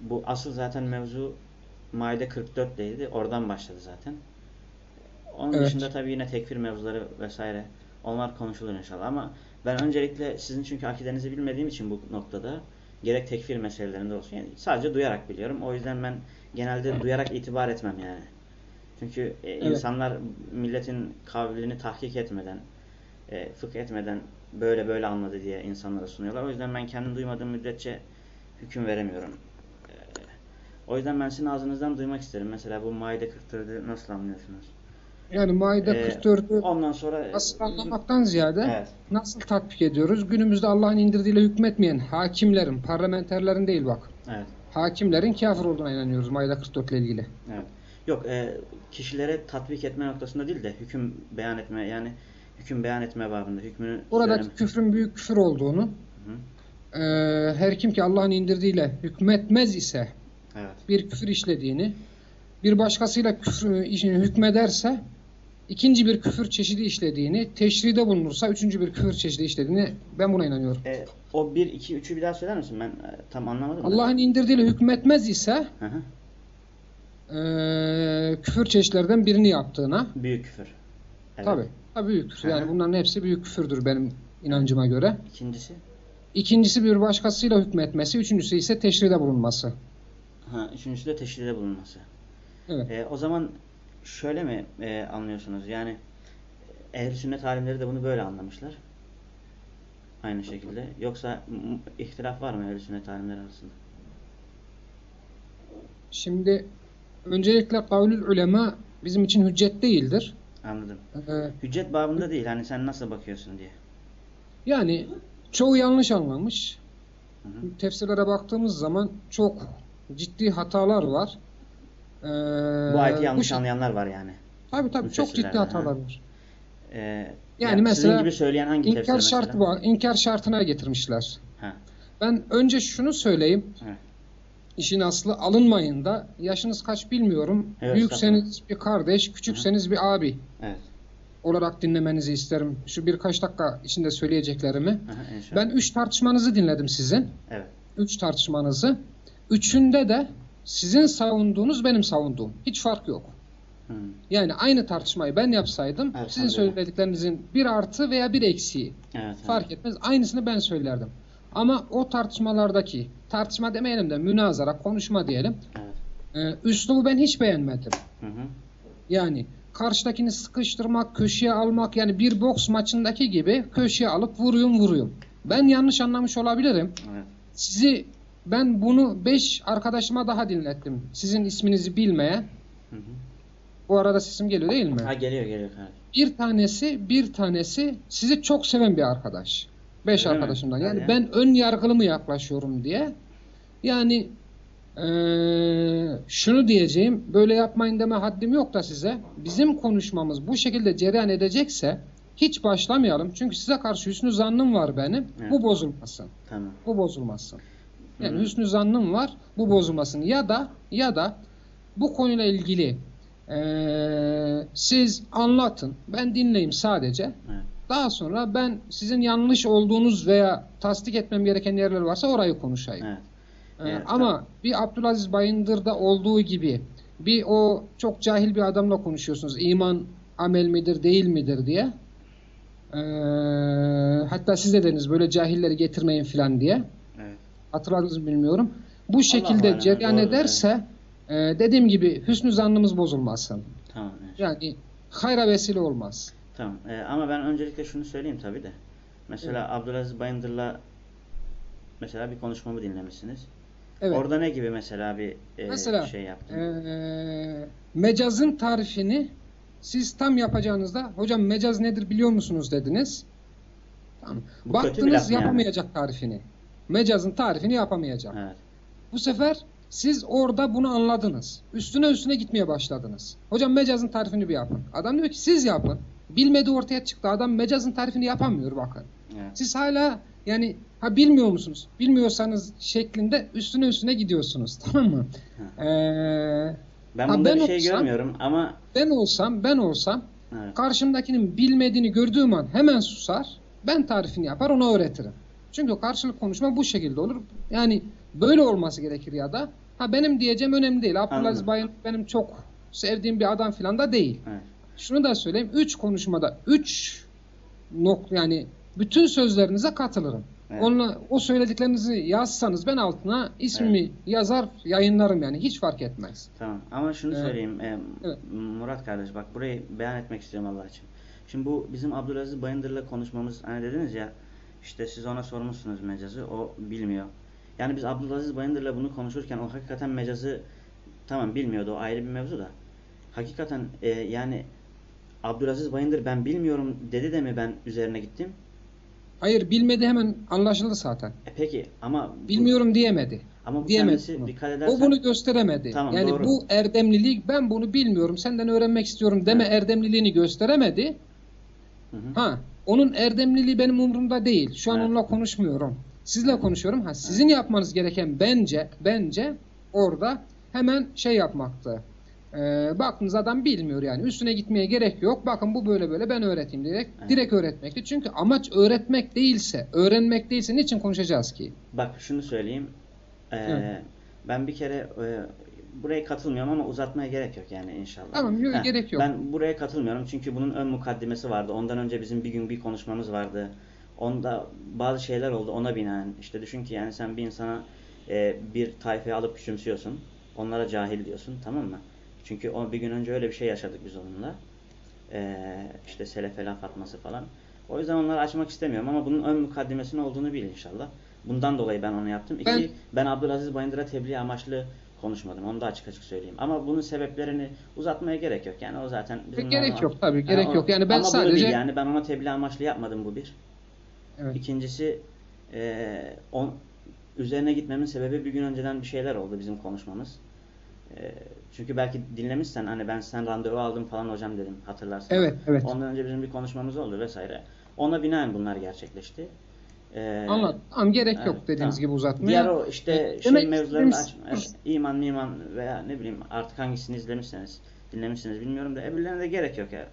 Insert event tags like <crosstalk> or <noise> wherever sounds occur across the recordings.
bu asıl zaten mevzu Maide 44'teydi. Oradan başladı zaten. Onun Evet. dışında tabii yine tekfir mevzuları vesaire onlar konuşulur inşallah ama ben öncelikle sizin çünkü akidenizi bilmediğim için bu noktada gerek tekfir meselelerinde olsun yani sadece duyarak biliyorum. O yüzden ben genelde duyarak itibar etmem yani. Çünkü e, Evet. insanlar milletin kavlini tahkik etmeden, e, fıkh etmeden böyle böyle anladı diye insanlara sunuyorlar. O yüzden ben kendim duymadığım müddetçe hüküm veremiyorum. E, o yüzden ben sizin ağzınızdan duymak isterim. Mesela bu Maide 44'ü nasıl anlıyorsunuz? Yani Maide Ee, 44'ü Ondan sonra asıl anlamaktan ziyade Evet. nasıl tatbik ediyoruz? Günümüzde Allah'ın indirdiğiyle hükmetmeyen hakimlerin, parlamenterlerin değil bak. Evet. Hakimlerin kafir olduğuna inanıyoruz Maide 44 ile ilgili. Evet. Yok e, kişilere tatbik etme noktasında değil de hüküm beyan etme yani hüküm beyan etme babında hükmünü Oradaki söyleme. küfrün büyük küfür olduğunu, Hı. e, her kim ki Allah'ın indirdiğiyle hükmetmez ise Evet. bir küfür işlediğini, bir başkasıyla küfür, işini hükmederse ikinci bir küfür çeşidi işlediğini, teşride bulunursa üçüncü bir küfür çeşidi işlediğini ben buna inanıyorum. E, o 1 2 3'ü bir daha söyler misin? Ben e, tam anlamadım. Allah'ın indirdiğiyle hükmetmez ise Hı hı. e, küfür çeşitlerden birini yaptığına Büyük küfür. Evet. tabi tabi büyük küfür. Hı Yani hı. bunların hepsi büyük küfürdür benim inancıma göre. İkincisi İkincisi bir başkasıyla hükmetmesi, üçüncüsü ise teşride bulunması. Ha üçüncüsü de teşhide bulunması. Evet. E, o zaman şöyle mi e, anlıyorsunuz? Yani ehl sünnet alimleri de bunu böyle anlamışlar. Aynı şekilde. Yoksa ihtilaf var mı ehl sünnet alimleri arasında? Şimdi öncelikle kavlül ulema bizim için hüccet değildir. Anladım. Ee, Hüccet babında değil. Hani sen nasıl bakıyorsun diye. yani çoğu yanlış anlamış. Hı hı. Tefsirlere baktığımız zaman çok ciddi hatalar var. Ee, Bu ayeti yanlış şey- anlayanlar var yani. Tabii tabii çok ciddi hatalar ha. var. Ee, Yani yani mesela gibi söyleyen hangi İnkar şartı var. İnkar şartına getirmişler. Ha. Ben önce şunu söyleyeyim. Evet. İşin aslı alınmayın da yaşınız kaç bilmiyorum. Evet, Büyükseniz bir kardeş, küçükseniz bir abi Evet. olarak dinlemenizi isterim. Şu birkaç dakika içinde söyleyeceklerimi. Aha, inşallah. Ben üç tartışmanızı dinledim sizin. Evet. Üç tartışmanızı. Üçünde de sizin savunduğunuz benim savunduğum. Hiç fark yok. Yani aynı tartışmayı ben yapsaydım Evet, sizin tabii. söylediklerinizin bir artı veya bir eksiği Evet. fark etmez. Aynısını ben söylerdim. Ama o tartışmalardaki tartışma demeyelim de münazara, konuşma diyelim. Evet. E, üslubu ben hiç beğenmedim. Hı hı. Yani karşıdakini sıkıştırmak, köşeye almak yani bir boks maçındaki gibi köşeye alıp vuruyum vuruyum. Ben yanlış anlamış olabilirim. Evet. Sizi ben bunu 5 arkadaşıma daha dinlettim. Sizin isminizi bilmeye. Hı hı. Bu arada sesim geliyor değil mi? Ha geliyor geliyor kardeşim. Bir tanesi, bir tanesi sizi çok seven bir arkadaş. Beş Öyle mi? arkadaşımdan. Hadi Yani ya. ben ön yargılı mı yaklaşıyorum diye. Yani eee, şunu diyeceğim. Böyle yapmayın deme haddim yok da size. Bizim konuşmamız bu şekilde cereyan edecekse hiç başlamayalım. Çünkü size karşı hüsnü zannım var benim. Evet. Bu bozulmasın. Tamam. Bu bozulmasın. Yani Hı. hüsnü zannım var. Bu bozulmasın. Ya da ya da bu konuyla ilgili eee, siz anlatın. Ben dinleyeyim sadece. Evet. Daha sonra ben sizin yanlış olduğunuz veya tasdik etmem gereken yerler varsa orayı konuşayım. Evet. Evet, ama tamam. bir Abdülaziz Bayındır'da olduğu gibi bir o çok cahil bir adamla konuşuyorsunuz. İman amel midir değil midir diye. Ee, hatta siz de dediniz böyle cahilleri getirmeyin filan diye. Evet. Hatırladınız bilmiyorum. Bu şekilde alem, cereyan doğru, ederse e, dediğim gibi hüsnü zannımız bozulmasın. Tamam. evet. Yani hayra vesile olmaz. Tamam. Ee, ama ben öncelikle şunu söyleyeyim tabii de. Mesela Abdülaziz Bayındır'la mesela bir konuşmamı dinlemişsiniz. Evet. Orada ne gibi mesela bir e, Mesela, şey yaptın? Ee, mecazın tarifini siz tam yapacağınızda hocam mecaz nedir biliyor musunuz dediniz. Tamam. Bu Baktınız mı yani? yapamayacak tarifini. Mecazın tarifini yapamayacak. Evet. Bu sefer siz orada bunu anladınız. Üstüne üstüne gitmeye başladınız. Hocam mecazın tarifini bir yapın. Adam diyor ki siz yapın. Bilmediği ortaya çıktı. Adam mecazın tarifini yapamıyor bakın. Evet. Siz hala yani ha bilmiyor musunuz? Bilmiyorsanız şeklinde üstüne üstüne gidiyorsunuz. <laughs> Tamam mı? Ee, Ben bunda ben bir şey olsam- görmüyorum ama ben olsam ben olsam evet. karşımdakinin bilmediğini gördüğüm an hemen susar. Ben tarifini yapar ona öğretirim. Çünkü karşılık konuşma bu şekilde olur. Yani böyle olması gerekir ya da ha benim diyeceğim önemli değil. Abdülaziz. Bayın benim çok sevdiğim bir adam filan da değil. Evet. Şunu da söyleyeyim. Üç konuşmada üç nok yani bütün sözlerinize katılırım. Evet. Onunla, o söylediklerinizi yazsanız ben altına ismimi yazar yayınlarım yani hiç fark etmez. Tamam ama şunu Evet. söyleyeyim e, Evet. Murat kardeş bak burayı beyan etmek istiyorum Allah için. Şimdi bu bizim Abdülaziz Bayındır'la konuşmamız hani dediniz ya işte siz ona sormuşsunuz mecazı o bilmiyor. Yani biz Abdülaziz Bayındır'la bunu konuşurken o hakikaten mecazı tamam bilmiyordu o ayrı bir mevzu da. Hakikaten e, yani Abdülaziz Bayındır ben bilmiyorum dedi de mi ben üzerine gittim? Hayır bilmedi hemen anlaşıldı zaten. E peki ama bu- Bilmiyorum diyemedi. ama bu diyemedi kendisi bunu. dikkat edersen O bunu gösteremedi. Tamam, yani doğru. bu erdemlilik ben bunu bilmiyorum senden öğrenmek istiyorum deme Evet. erdemliliğini gösteremedi. Hı hı. Ha, onun erdemliliği benim umurumda değil. Şu an Evet. onunla konuşmuyorum. Sizle konuşuyorum. Ha, sizin yapmanız gereken bence bence orada hemen şey yapmaktı. Ee, baktınız adam bilmiyor yani. Üstüne gitmeye gerek yok. Bakın bu böyle böyle ben öğreteyim direkt. Evet. Direkt öğretmekti. Çünkü amaç öğretmek değilse, öğrenmek değilse niçin konuşacağız ki? Bak şunu söyleyeyim. Ee, Evet. ben bir kere e, buraya katılmıyorum ama uzatmaya gerek yok yani inşallah. Tamam, yok, gerek yok. Ben buraya katılmıyorum çünkü bunun ön mukaddimesi vardı. Ondan önce bizim bir gün bir konuşmamız vardı. Onda bazı şeyler oldu ona binaen. İşte düşün ki yani sen bir insana e, bir tayfayı alıp küçümsüyorsun. Onlara cahil diyorsun tamam mı? Çünkü o bir gün önce öyle bir şey yaşadık biz onunla. Ee, işte selefe laf atması falan. O yüzden onları açmak istemiyorum ama bunun ön mukaddimesinin olduğunu bil inşallah. Bundan dolayı ben onu yaptım. İki, Ben- ben, Abdülaziz Bayındır'a tebliğ amaçlı konuşmadım. Onu da açık açık söyleyeyim. Ama bunun sebeplerini uzatmaya gerek yok. Yani o zaten bizim Gerek normal- yok tabii, gerek o- yok. Yani ben ama sadece- bil yani ben ona tebliğ amaçlı yapmadım bu bir. Evet. İkincisi e, on, üzerine gitmemin sebebi bir gün önceden bir şeyler oldu bizim konuşmamız. E, çünkü belki dinlemişsen hani ben sen randevu aldım falan hocam dedim hatırlarsan. Evet, evet. Ondan önce bizim bir konuşmamız oldu vesaire. Ona binaen bunlar gerçekleşti. E, Anladım. Tamam gerek yok evet, dediğiniz tamam. gibi uzatmaya. Diğer o işte Evet, şey demek mevzularını aç, iman miman veya ne bileyim artık hangisini izlemişseniz dinlemişsiniz bilmiyorum da öbürlerine de gerek yok ya.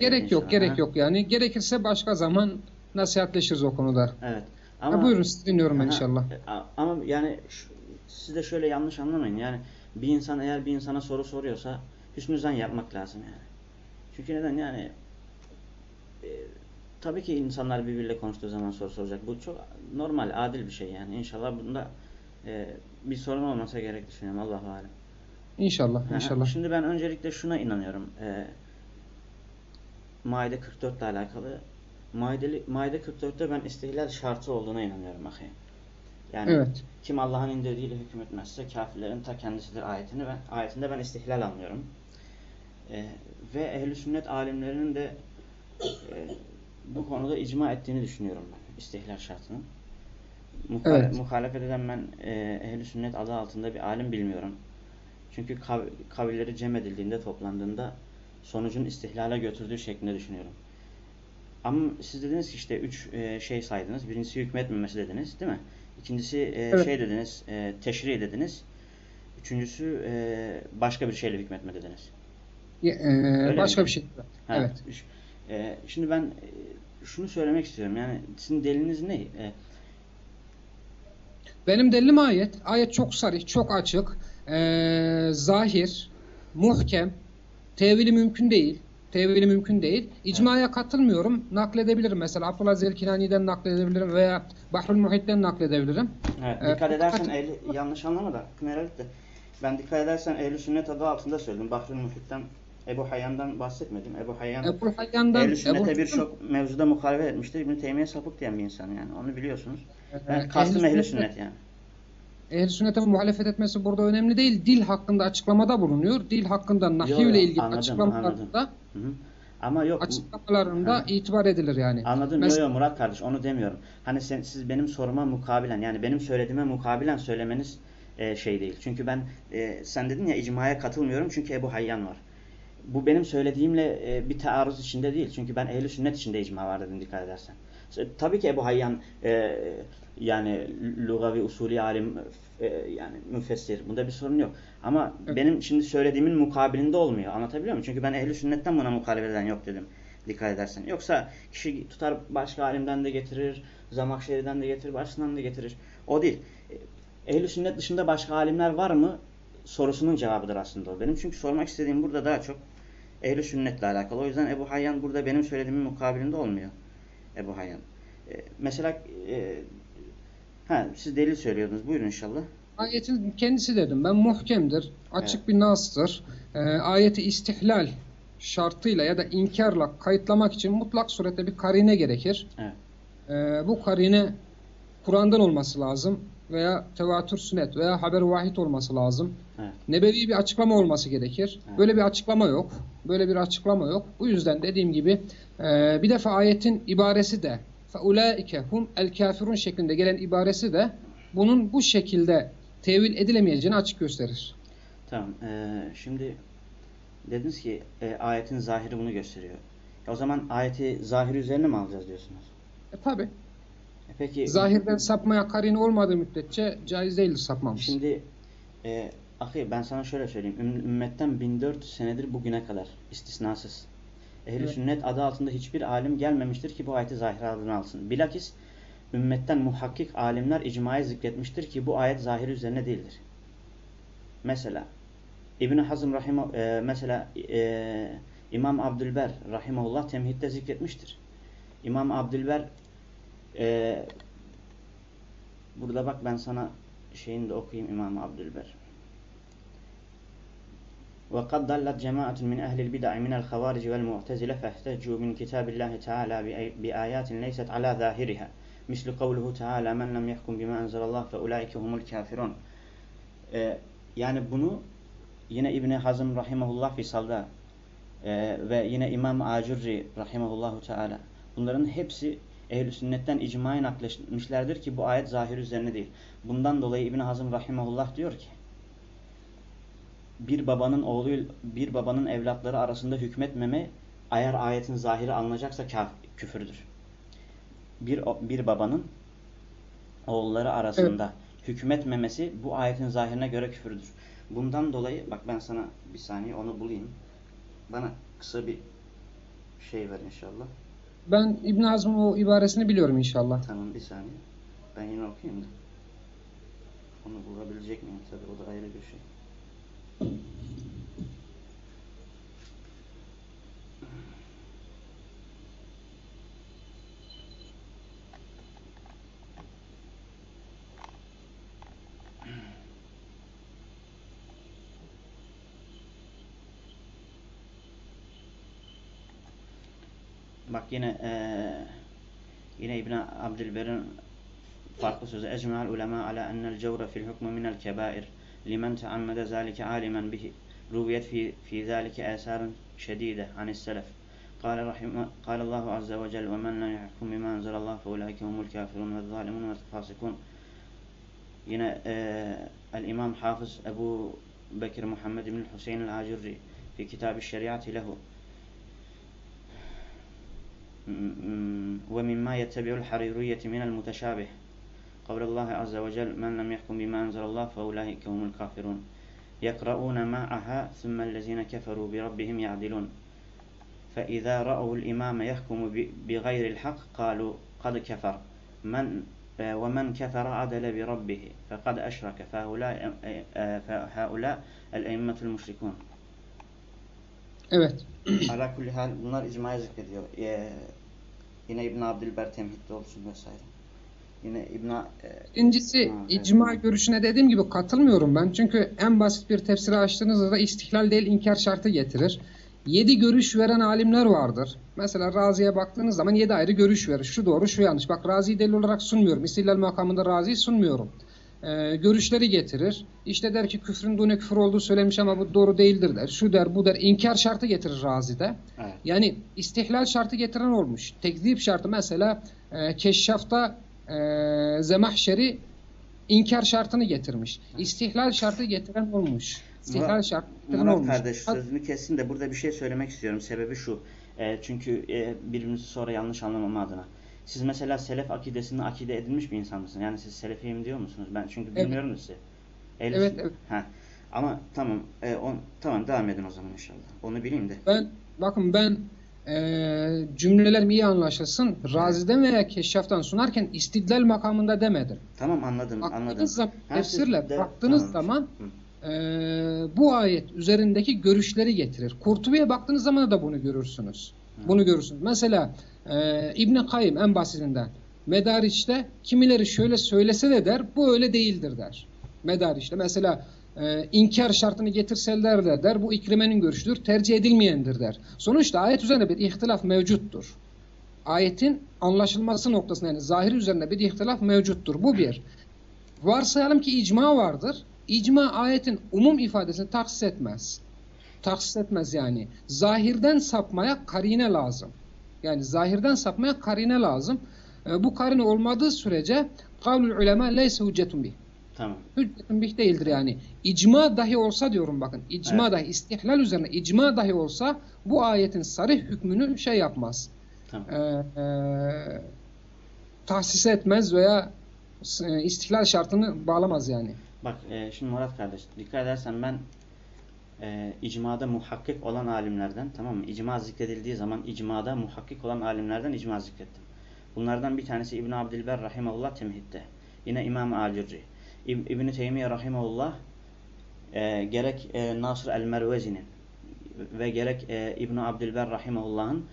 Gerek İnşallah. yok, gerek Ha, yok yani. Gerekirse başka zaman nasihatleşiriz o konuda. Evet. Ha, buyurun sizi dinliyorum ben inşallah. e, Ama yani şu- siz de şöyle yanlış anlamayın. Yani bir insan eğer bir insana soru soruyorsa hüsnü zan yapmak lazım yani. Çünkü neden yani e, tabii ki insanlar birbiriyle konuştuğu zaman soru soracak. Bu çok normal, adil bir şey yani. İnşallah bunda e, bir sorun olmasa gerek düşünüyorum. Allahu alem. İnşallah, Aha, inşallah. Şimdi ben öncelikle şuna inanıyorum. E, Maide 44 ile alakalı. Maide, Maide 44'te ben istihlal şartı olduğuna inanıyorum ahi. Yani Evet. kim Allah'ın indirdiğiyle hükmetmezse kafirlerin ta kendisidir ayetini ben, ayetinde ben istihlal anlıyorum. E, ve ehli sünnet alimlerinin de e, bu konuda icma ettiğini düşünüyorum ben istihlal şartının. Muhale- Evet. Muhalefet eden ben e, ehli sünnet adı altında bir alim bilmiyorum. Çünkü kav kavilleri cem edildiğinde toplandığında sonucun istihlale götürdüğü şeklinde düşünüyorum. Ama siz dediniz ki işte üç e, şey saydınız. Birincisi hükmetmemesi dediniz değil mi? İkincisi e, Evet. şey dediniz, e, teşri dediniz. Üçüncüsü e, başka bir şeyle hükmetme dediniz. E, mi? başka bir şey. Ha, Evet. E, şimdi ben e, şunu söylemek istiyorum. Yani sizin deliliniz ne? E, Benim delilim ayet. Ayet çok sarih, çok açık. e, zahir, muhkem. Tevili mümkün değil. Tevili mümkün değil. İcmaya katılmıyorum. Nakledebilirim. Mesela Abdullah Zelkinani'den nakledebilirim veya Bahrül Muhit'ten nakledebilirim. Evet, Evet, dikkat edersen fakat- ehli, yanlış anlama da de. Ben dikkat edersen ehli sünnet adı altında söyledim. Bahrül Muhit'ten Ebu Hayyan'dan bahsetmedim. Ebu Hayyan Ebu Hayyan'dan ehli sünnete Ebu- birçok mevzuda muhalefet etmiştir. İbn Teymiye sapık diyen bir insan yani. Onu biliyorsunuz. Ben kastım ehli sünnet- yani. Ehl-i sünnete muhalefet etmesi burada önemli değil. Dil hakkında açıklamada bulunuyor. Dil hakkında nahiy Yo, yo, ile ilgili anladım, açıklamalarında Hı hı. Ama yok açıklamalarında Ha. itibar edilir yani. Anladım. Mes- Yo yo Murat kardeş onu demiyorum. Hani sen, siz benim soruma mukabilen yani benim söylediğime mukabilen söylemeniz e, şey değil. Çünkü ben e, sen dedin ya icmaya katılmıyorum çünkü Ebu Hayyan var. Bu benim söylediğimle e, bir taarruz içinde değil. Çünkü ben ehli sünnet içinde icma var dedim dikkat edersen. Tabii ki Ebu Hayyan e, yani lugavi usulü alim e, yani müfessir. Bunda bir sorun yok. Ama Evet. benim şimdi söylediğimin mukabilinde olmuyor. Anlatabiliyor muyum? Çünkü ben ehli sünnetten buna muhalefet eden yok dedim. Dikkat edersen. Yoksa kişi tutar başka alimden de getirir, Zamakşeri'den de getirir, başkasından da getirir. O değil. Ehl-i sünnet dışında başka alimler var mı? Sorusunun cevabıdır aslında o. Benim çünkü sormak istediğim burada daha çok ehl-i sünnetle alakalı. O yüzden Ebu Hayyan burada benim söylediğimin mukabilinde olmuyor. Ebu Hayyan. E, mesela e, ha, siz delil söylüyordunuz. Buyurun inşallah. Ayetin kendisi dedim ben muhkemdir, açık evet. bir nastır. E, ayeti istihlal şartıyla ya da inkarla kayıtlamak için mutlak surette bir karine gerekir. Evet. E, bu karine Kur'an'dan olması lazım veya tevatür sünnet veya haber vahid olması lazım. Evet. Nebevi bir açıklama olması gerekir. Evet. Böyle bir açıklama yok. Böyle bir açıklama yok. Bu yüzden dediğim gibi e, bir defa ayetin ibaresi de فَاُولَٰئِكَ hum el kafirun şeklinde gelen ibaresi de bunun bu şekilde tevil edilemeyeceğini açık gösterir. Tamam. Ee, şimdi dediniz ki e, ayetin zahiri bunu gösteriyor. E, o zaman ayeti zahiri üzerine mi alacağız diyorsunuz? E, tabi. Peki. Zahirden sapmaya karine olmadığı müddetçe caiz değildir sapmamız. Şimdi e, ahi ben sana şöyle söyleyeyim. Ümmetten 1400 senedir bugüne kadar istisnasız. Ehl-i evet. sünnet adı altında hiçbir alim gelmemiştir ki bu ayeti zahir adını alsın. Bilakis ümmetten muhakkik alimler icmayı zikretmiştir ki bu ayet zahir üzerine değildir. Mesela İbn Hazm rahime e, mesela e, İmam Abdülber rahimehullah temhitte zikretmiştir. İmam Abdülber e, burada bak ben sana şeyini de okuyayım İmam Abdülber. وقد ضلت جماعة من أهل البدع من الخوارج والمعتزلة فاحتجوا من كتاب الله تعالى بآيات ليست على ظاهرها مثل قوله تعالى من لم يحكم بما أنزل الله فأولئك هم الكافرون ee, yani bunu yine İbni Hazım rahimahullah Fisal'da e, ve yine İmam Acurri rahimahullahu teala bunların hepsi ehl sünnetten icmayı nakletmişlerdir ki bu ayet zahir üzerine değil. Bundan dolayı İbni Hazım rahimahullah diyor ki bir babanın oğlu bir babanın evlatları arasında hükmetmeme eğer ayetin zahiri alınacaksa küfürdür. Bir bir babanın oğulları arasında evet. hükmetmemesi bu ayetin zahirine göre küfürdür. Bundan dolayı bak ben sana bir saniye onu bulayım. Bana kısa bir şey ver inşallah. Ben İbn Hazm'ın o ibaresini biliyorum inşallah. Tamam bir saniye. Ben yine okuyayım da. Onu bulabilecek miyim? Tabii o da ayrı bir şey. Yine e, yine İbn Abdülber'in farklı sözü ecma'al ulema ala enel cevre fil hukmu minel kebair limen teammede zalike alimen bihi ruviyet fi, fi zalike eserun şedide anis selef قال رحمه قال الله عز وجل ومن لا يحكم بما أنزل الله فأولئك هم الكافرون والظالمون والفاسقون yine e, el-İmam Hafız Ebu Bekir Muhammed bin Hüseyin el-Acurri fi kitab-ı ومما يتبع الحريرية من المتشابه. قول الله عز وجل من لم يحكم بما أنزل الله فأولئك هم الكافرون. يقرؤون معها ثم الذين كفروا بربهم يعدلون. فإذا رأوا الإمام يحكم بغير الحق قالوا قد كفر. من ومن كفر عدل بربه فقد أشرك. فهؤلاء, فهؤلاء الأئمة المشركون. Evet. Ala kulli hal bunlar icmaya zikrediyor. Ee, yine İbn Abdülber temhitte olsun vesaire. Yine İbn e, İkincisi ha, icma evet. görüşüne dediğim gibi katılmıyorum ben. Çünkü en basit bir tefsiri açtığınızda da istihlal değil inkar şartı getirir. Yedi görüş veren alimler vardır. Mesela Razi'ye baktığınız zaman yedi ayrı görüş verir. Şu doğru, şu yanlış. Bak Razi'yi delil olarak sunmuyorum. İstihlal makamında Razi'yi sunmuyorum. Ee, görüşleri getirir. İşte der ki küfrün dune küfür olduğu söylemiş ama bu doğru değildir der. Şu der, bu der. İnkar şartı getirir Razi'de. Evet. Yani istihlal şartı getiren olmuş. Tekzip şartı mesela e, Keşşaf'ta e, Zemahşeri inkar şartını getirmiş. İstihlal şartı getiren olmuş. İstihlal Murat, şartı getiren Murat olmuş. kardeş sözünü kessin de burada bir şey söylemek istiyorum. Sebebi şu. E, çünkü e, birbirimizi sonra yanlış anlamama adına. Siz mesela selef akidesini akide edilmiş bir insan mısınız? Yani siz selefiyim diyor musunuz? Ben çünkü bilmiyorum evet. sizi. Ehl evet, evet. Ha. Ama tamam, e, on, tamam devam edin o zaman inşallah. Onu bileyim de. Ben bakın ben e, cümlelerim iyi anlaşılsın. Raziden veya keşşaftan sunarken istidlal makamında demedim. Tamam anladım anladım. Baktığınız zaman Ha, tefsirle de- baktığınız tamam. zaman Hı. e, bu ayet üzerindeki görüşleri getirir. Kurtubi'ye baktığınız zaman da bunu görürsünüz. Bunu görürsünüz. Mesela e, İbn Kayyim en basitinden Medariç'te kimileri şöyle söylese de der bu öyle değildir der. Medariç'te mesela e, inkar şartını getirseler de der bu ikrimenin görüşüdür tercih edilmeyendir der. Sonuçta ayet üzerinde bir ihtilaf mevcuttur. Ayetin anlaşılması noktasında yani zahiri üzerinde bir ihtilaf mevcuttur. Bu bir. Varsayalım ki icma vardır. İcma ayetin umum ifadesini taksis etmez. Taksis etmez yani. Zahirden sapmaya karine lazım. Yani zahirden sapmaya karine lazım. E, bu karine olmadığı sürece kavlül ulema leyse hüccetun bih. Tamam. Hüccetun bih değildir yani. İcma dahi olsa diyorum bakın. İcma Evet. dahi istihlal üzerine icma dahi olsa bu ayetin sarih hükmünü şey yapmaz. Tamam. E, e, tahsis etmez veya e, istihlal şartını bağlamaz yani. Bak e, şimdi Murat kardeş dikkat edersen ben e, icmada muhakkik olan alimlerden tamam mı? İcma zikredildiği zaman icmada muhakkik olan alimlerden icma zikrettim. Bunlardan bir tanesi İbn Abdilber rahimehullah temhitte. Yine İmam Acurri. İb İbn Teymiye rahimehullah e, gerek e, Nasr el-Mervezi'nin ve gerek e, İbn Abdilber rahimehullah'ın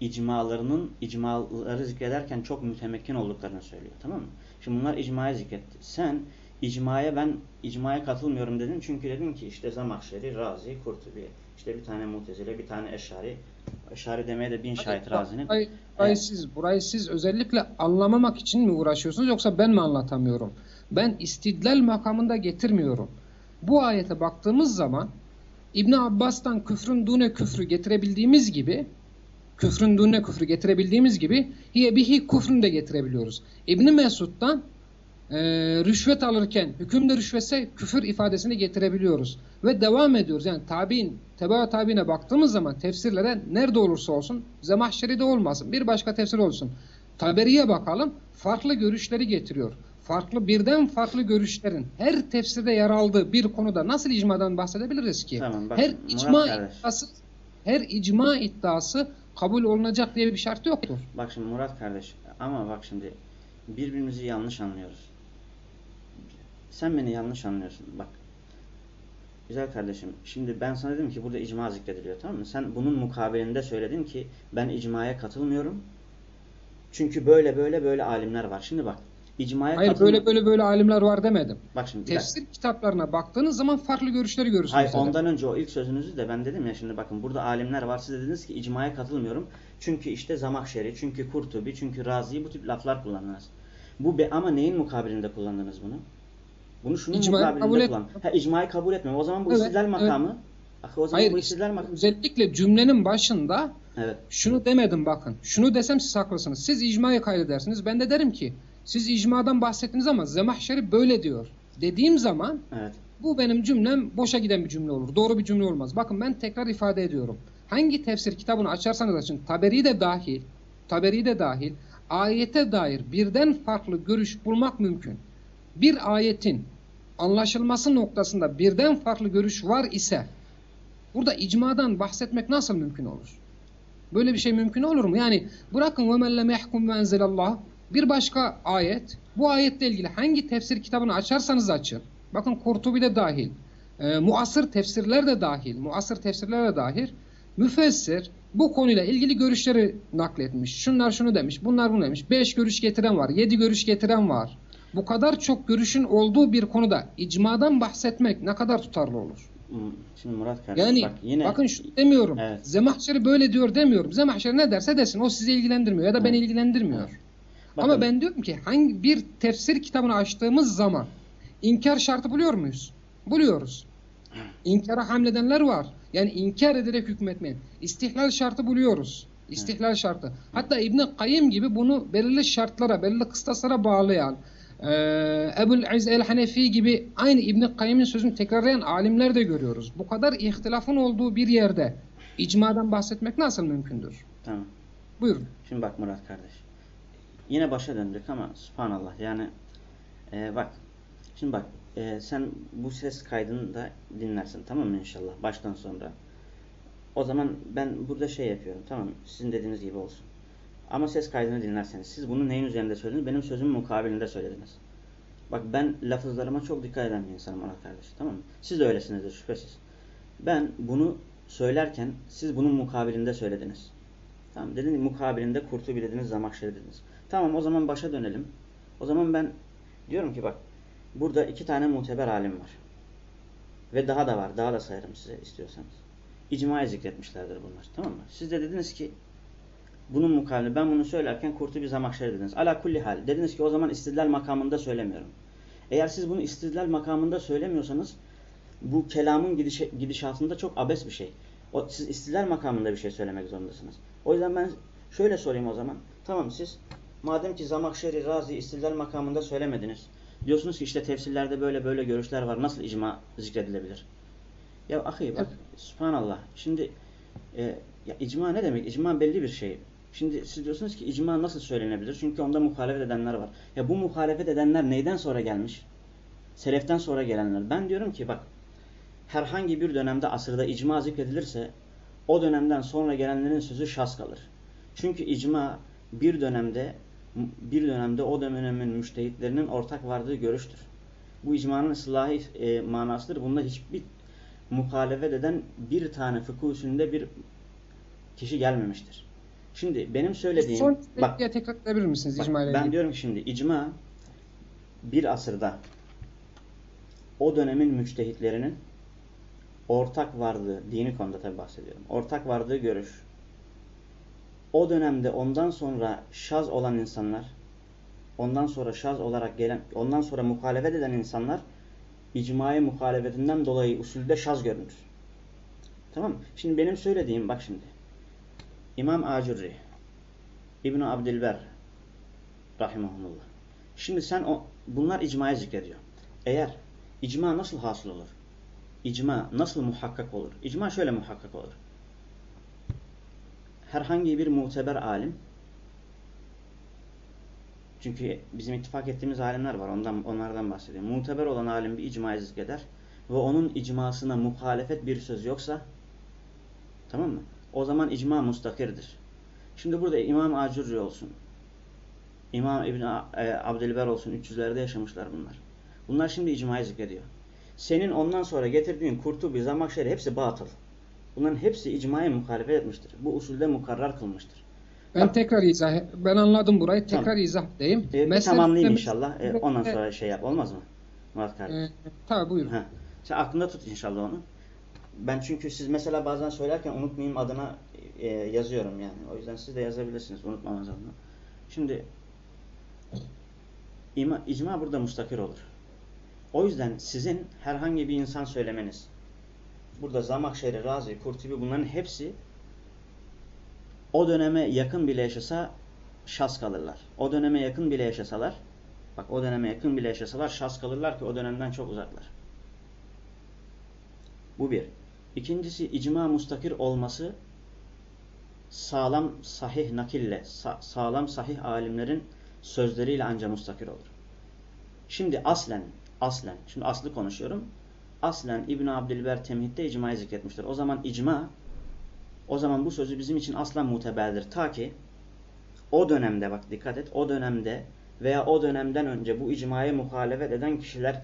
icmalarının icmaları zikrederken çok mütemekkin olduklarını söylüyor. Tamam mı? Şimdi bunlar icmaya zikretti. Sen icmaya ben icmaya katılmıyorum dedin çünkü dedin ki işte Zamakşeri, Razi, Kurtubi, işte bir tane Mutezile, bir tane Eşari. Eşari demeye de bin şahit Razi'nin. Burayı, burayı siz, burayı siz özellikle anlamamak için mi uğraşıyorsunuz yoksa ben mi anlatamıyorum? Ben istidlal makamında getirmiyorum. Bu ayete baktığımız zaman İbn Abbas'tan küfrün dune küfrü getirebildiğimiz gibi küfrün dune küfrü getirebildiğimiz gibi hiye bihi küfrünü de getirebiliyoruz. İbn Mesud'dan e, rüşvet alırken hükümde rüşvetse küfür ifadesini getirebiliyoruz. Ve devam ediyoruz. Yani tabi'in, teba tabi'ine baktığımız zaman tefsirlere nerede olursa olsun Zemahşeri'de olmasın. Bir başka tefsir olsun. Taberi'ye bakalım. Farklı görüşleri getiriyor. Farklı birden farklı görüşlerin her tefsirde yer aldığı bir konuda nasıl icmadan bahsedebiliriz ki? Tamam, bak her icma iddiası her icma iddiası kabul olunacak diye bir şart yoktur. Bak şimdi Murat kardeş ama bak şimdi birbirimizi yanlış anlıyoruz. Sen beni yanlış anlıyorsun. Bak. Güzel kardeşim. Şimdi ben sana dedim ki burada icma zikrediliyor tamam mı? Sen bunun mukabilinde söyledin ki ben icmaya katılmıyorum. Çünkü böyle böyle böyle alimler var. Şimdi bak. icmaya Hayır katılma- böyle böyle böyle alimler var demedim. Bak şimdi bir dakika. Tefsir kitaplarına baktığınız zaman farklı görüşleri görürsünüz. Hayır dedim. ondan önce o ilk sözünüzü de ben dedim ya şimdi bakın burada alimler var siz dediniz ki icmaya katılmıyorum. Çünkü işte Zamakşeri, çünkü Kurtubi, çünkü Razi bu tip laflar kullandınız. Bu be, ama neyin mukabilinde kullandınız bunu? Bunu şunun İcmayı mukabilinde kabul et- kullan. Ha, icmayı kabul etmiyor. O zaman bu Evet, istidlal evet. makamı. Akı o zaman Hayır bu istidlal makamı. özellikle cümlenin başında Evet. şunu demedim bakın. Şunu desem siz haklısınız. Siz icmayı kaydedersiniz. Ben de derim ki siz icmadan bahsettiniz ama Zemahşeri böyle diyor. Dediğim zaman Evet. bu benim cümlem boşa giden bir cümle olur. Doğru bir cümle olmaz. Bakın ben tekrar ifade ediyorum. Hangi tefsir kitabını açarsanız açın Taberi de dahil, Taberi de dahil ayete dair birden farklı görüş bulmak mümkün. Bir ayetin anlaşılması noktasında birden farklı görüş var ise burada icmadan bahsetmek nasıl mümkün olur? Böyle bir şey mümkün olur mu? Yani bırakın men lem yahkum ve enzelallah bir başka ayet bu ayetle ilgili hangi tefsir kitabını açarsanız açın. Bakın Kurtubi de dahil. E, muasır tefsirler de dahil. Muasır tefsirler de dahil. Müfessir bu konuyla ilgili görüşleri nakletmiş. Şunlar şunu demiş, bunlar bunu demiş. Beş görüş getiren var, yedi görüş getiren var. Bu kadar çok görüşün olduğu bir konuda icmadan bahsetmek ne kadar tutarlı olur? Şimdi Murat kardeşim Yani bak yine bakın şunu demiyorum. Evet. Zemahşeri böyle diyor demiyorum. Zemahşeri ne derse desin. O sizi ilgilendirmiyor ya da beni Evet. ilgilendirmiyor. Bakın, Ama ben diyorum ki hangi bir tefsir kitabını açtığımız zaman inkar şartı buluyor muyuz? Buluyoruz. İnkara hamledenler var. Yani inkar ederek hükmetmeyin. İstihlal şartı buluyoruz. İstihlal şartı. Hatta İbn Kayyim gibi bunu belirli şartlara, belirli kıstaslara bağlayan e, Ebu'l İz el-Hanefi gibi aynı İbn Kayyim'in sözünü tekrarlayan alimler de görüyoruz. Bu kadar ihtilafın olduğu bir yerde icmadan bahsetmek nasıl mümkündür? Tamam. Buyurun. Şimdi bak Murat kardeş. Yine başa döndük ama subhanallah yani e, bak şimdi bak e, sen bu ses kaydını da dinlersin tamam mı inşallah baştan sonra. o zaman ben burada şey yapıyorum. Tamam sizin dediğiniz gibi olsun. Ama ses kaydını dinlerseniz siz bunu neyin üzerinde söylediniz? Benim sözümün mukabilinde söylediniz. Bak ben lafızlarıma çok dikkat eden bir insanım ana kardeş. Tamam mı? Siz de öylesinizdir şüphesiz. Ben bunu söylerken siz bunun mukabilinde söylediniz. Tamam dediniz mukabilinde Kurtubi dediniz, Zamakşeri dediniz. Tamam o zaman başa dönelim. O zaman ben diyorum ki bak burada iki tane muteber alim var. Ve daha da var. Daha da sayarım size istiyorsanız. İcma'yı zikretmişlerdir bunlar. Tamam mı? Siz de dediniz ki bunun mukabilinde ben bunu söylerken Kurtubi Zamakşeri dediniz. Ala kulli hal. Dediniz ki o zaman istidlal makamında söylemiyorum. Eğer siz bunu istidlal makamında söylemiyorsanız bu kelamın gidiş gidişatında çok abes bir şey. O, siz istidlal makamında bir şey söylemek zorundasınız. O yüzden ben şöyle sorayım o zaman. Tamam siz madem ki Zamakşeri Razi istidlal makamında söylemediniz. Diyorsunuz ki işte tefsirlerde böyle böyle görüşler var. Nasıl icma zikredilebilir? Ya ahi bak evet. subhanallah. Şimdi e, ya icma ne demek? İcma belli bir şey. Şimdi siz diyorsunuz ki icma nasıl söylenebilir? Çünkü onda muhalefet edenler var. Ya bu muhalefet edenler neyden sonra gelmiş? Seleften sonra gelenler. Ben diyorum ki bak herhangi bir dönemde asırda icma zikredilirse o dönemden sonra gelenlerin sözü şas kalır. Çünkü icma bir dönemde bir dönemde o dönemin müştehitlerinin ortak vardığı görüştür. Bu icmanın ıslahı e, manasıdır. Bunda hiçbir muhalefet eden bir tane fıkıh bir kişi gelmemiştir. Şimdi benim söylediğim... Son bak, tekrar edebilir misiniz bak, Ben ilgili? diyorum ki şimdi icma bir asırda o dönemin müçtehitlerinin ortak vardığı, dini konuda tabi bahsediyorum, ortak vardığı görüş. O dönemde ondan sonra şaz olan insanlar, ondan sonra şaz olarak gelen, ondan sonra muhalefet eden insanlar icmai muhalefetinden dolayı usulde şaz görünür. Tamam mı? Şimdi benim söylediğim bak şimdi. İmam Acurri, İbn Abdilber rahimahullah. Şimdi sen o bunlar icmaya zikrediyor. Eğer icma nasıl hasıl olur? İcma nasıl muhakkak olur? İcma şöyle muhakkak olur. Herhangi bir muteber alim çünkü bizim ittifak ettiğimiz alimler var. Ondan, onlardan bahsediyorum. Muteber olan alim bir icmayı zikreder ve onun icmasına muhalefet bir söz yoksa tamam mı? O zaman icma mustakirdir. Şimdi burada İmam Acurri olsun. İmam İbn e, Abdülber olsun. 300'lerde yaşamışlar bunlar. Bunlar şimdi icmayı zikrediyor. Senin ondan sonra getirdiğin Kurtubi, Zamakşeri hepsi batıl. Bunların hepsi icmaya muhalefet etmiştir. Bu usulde mukarrar kılmıştır. Ben tekrar izah ben anladım burayı. Tekrar tamam. izah edeyim. Ee, Mesela, tamamlayayım inşallah. Ee, ondan sonra şey yap. Olmaz mı? Murat kardeşim. E, tabii buyurun. Ha. Sen aklında tut inşallah onu. Ben çünkü siz mesela bazen söylerken unutmayayım adına e, yazıyorum yani. O yüzden siz de yazabilirsiniz unutmamanız adına. Şimdi ima, icma burada mustakir olur. O yüzden sizin herhangi bir insan söylemeniz burada Zamakşeri, Razi, Kurtubi bunların hepsi o döneme yakın bile yaşasa şas kalırlar. O döneme yakın bile yaşasalar bak o döneme yakın bile yaşasalar şas kalırlar ki o dönemden çok uzaklar. Bu bir. İkincisi icma mustakir olması sağlam sahih nakille, sa sağlam sahih alimlerin sözleriyle ancak mustakir olur. Şimdi aslen, aslen, şimdi aslı konuşuyorum. Aslen İbn Abdülber temhitte icmayı zikretmiştir. O zaman icma, o zaman bu sözü bizim için aslen muteberdir. Ta ki o dönemde bak dikkat et, o dönemde veya o dönemden önce bu icmaya muhalefet eden kişiler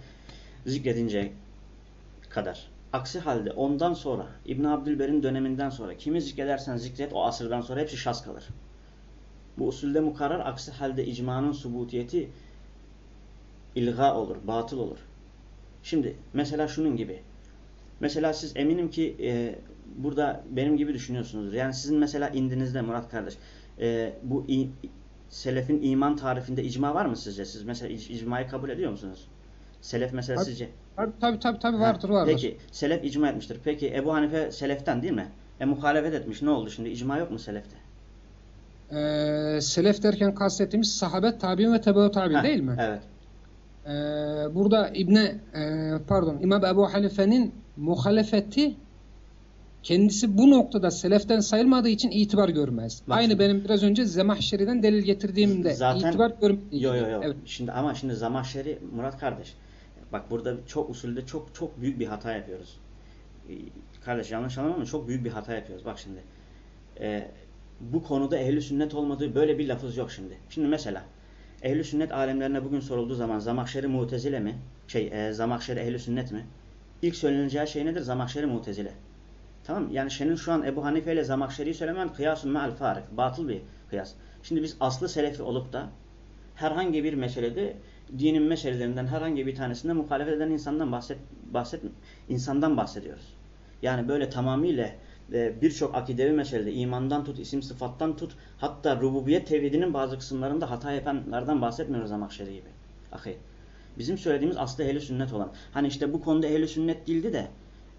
zikredince kadar. Aksi halde ondan sonra İbn Abdülber'in döneminden sonra kimi zikredersen zikret o asırdan sonra hepsi şas kalır. Bu usulde mukarrar aksi halde icmanın subutiyeti ilga olur, batıl olur. Şimdi mesela şunun gibi. Mesela siz eminim ki e, burada benim gibi düşünüyorsunuzdur. Yani sizin mesela indinizde Murat kardeş e, bu i, selefin iman tarifinde icma var mı sizce? Siz mesela icmayı kabul ediyor musunuz? Selef mesela tabii, sizce? Tabii tabii, tabii vardır vardır. Peki selef icma etmiştir. Peki Ebu Hanife seleften değil mi? E muhalefet etmiş. Ne oldu şimdi? İcma yok mu selefte? Ee, selef derken kastettiğimiz sahabet tabi'in ve tebeu tabi değil mi? Evet. Ee, burada İbne e, pardon İmam Ebu Hanife'nin muhalefeti kendisi bu noktada seleften sayılmadığı için itibar görmez. Bak Aynı şimdi, benim biraz önce Zemahşeri'den delil getirdiğimde zaten, itibar görmez. Yok yok yok. Evet. Şimdi ama şimdi Zemahşeri Murat kardeş Bak burada çok usulde çok çok büyük bir hata yapıyoruz. kardeş yanlış anlama ama çok büyük bir hata yapıyoruz. Bak şimdi. E, bu konuda ehli sünnet olmadığı böyle bir lafız yok şimdi. Şimdi mesela ehli sünnet alemlerine bugün sorulduğu zaman Zamakşeri Mutezile mi? Şey, e, Zamakşeri ehli sünnet mi? İlk söyleneceği şey nedir? Zamakşeri Mutezile. Tamam Yani senin şu an Ebu Hanife ile Zamakşeri'yi söylemen kıyasun me'al farik. Batıl bir kıyas. Şimdi biz aslı selefi olup da herhangi bir meselede dinin meselelerinden herhangi bir tanesinde muhalefet eden insandan bahset, bahset insandan bahsediyoruz. Yani böyle tamamıyla e, birçok akidevi meselede imandan tut, isim sıfattan tut, hatta rububiyet tevhidinin bazı kısımlarında hata yapanlardan bahsetmiyoruz Amakşeri gibi. Ahi. Bizim söylediğimiz aslı ehli sünnet olan. Hani işte bu konuda ehli sünnet değildi de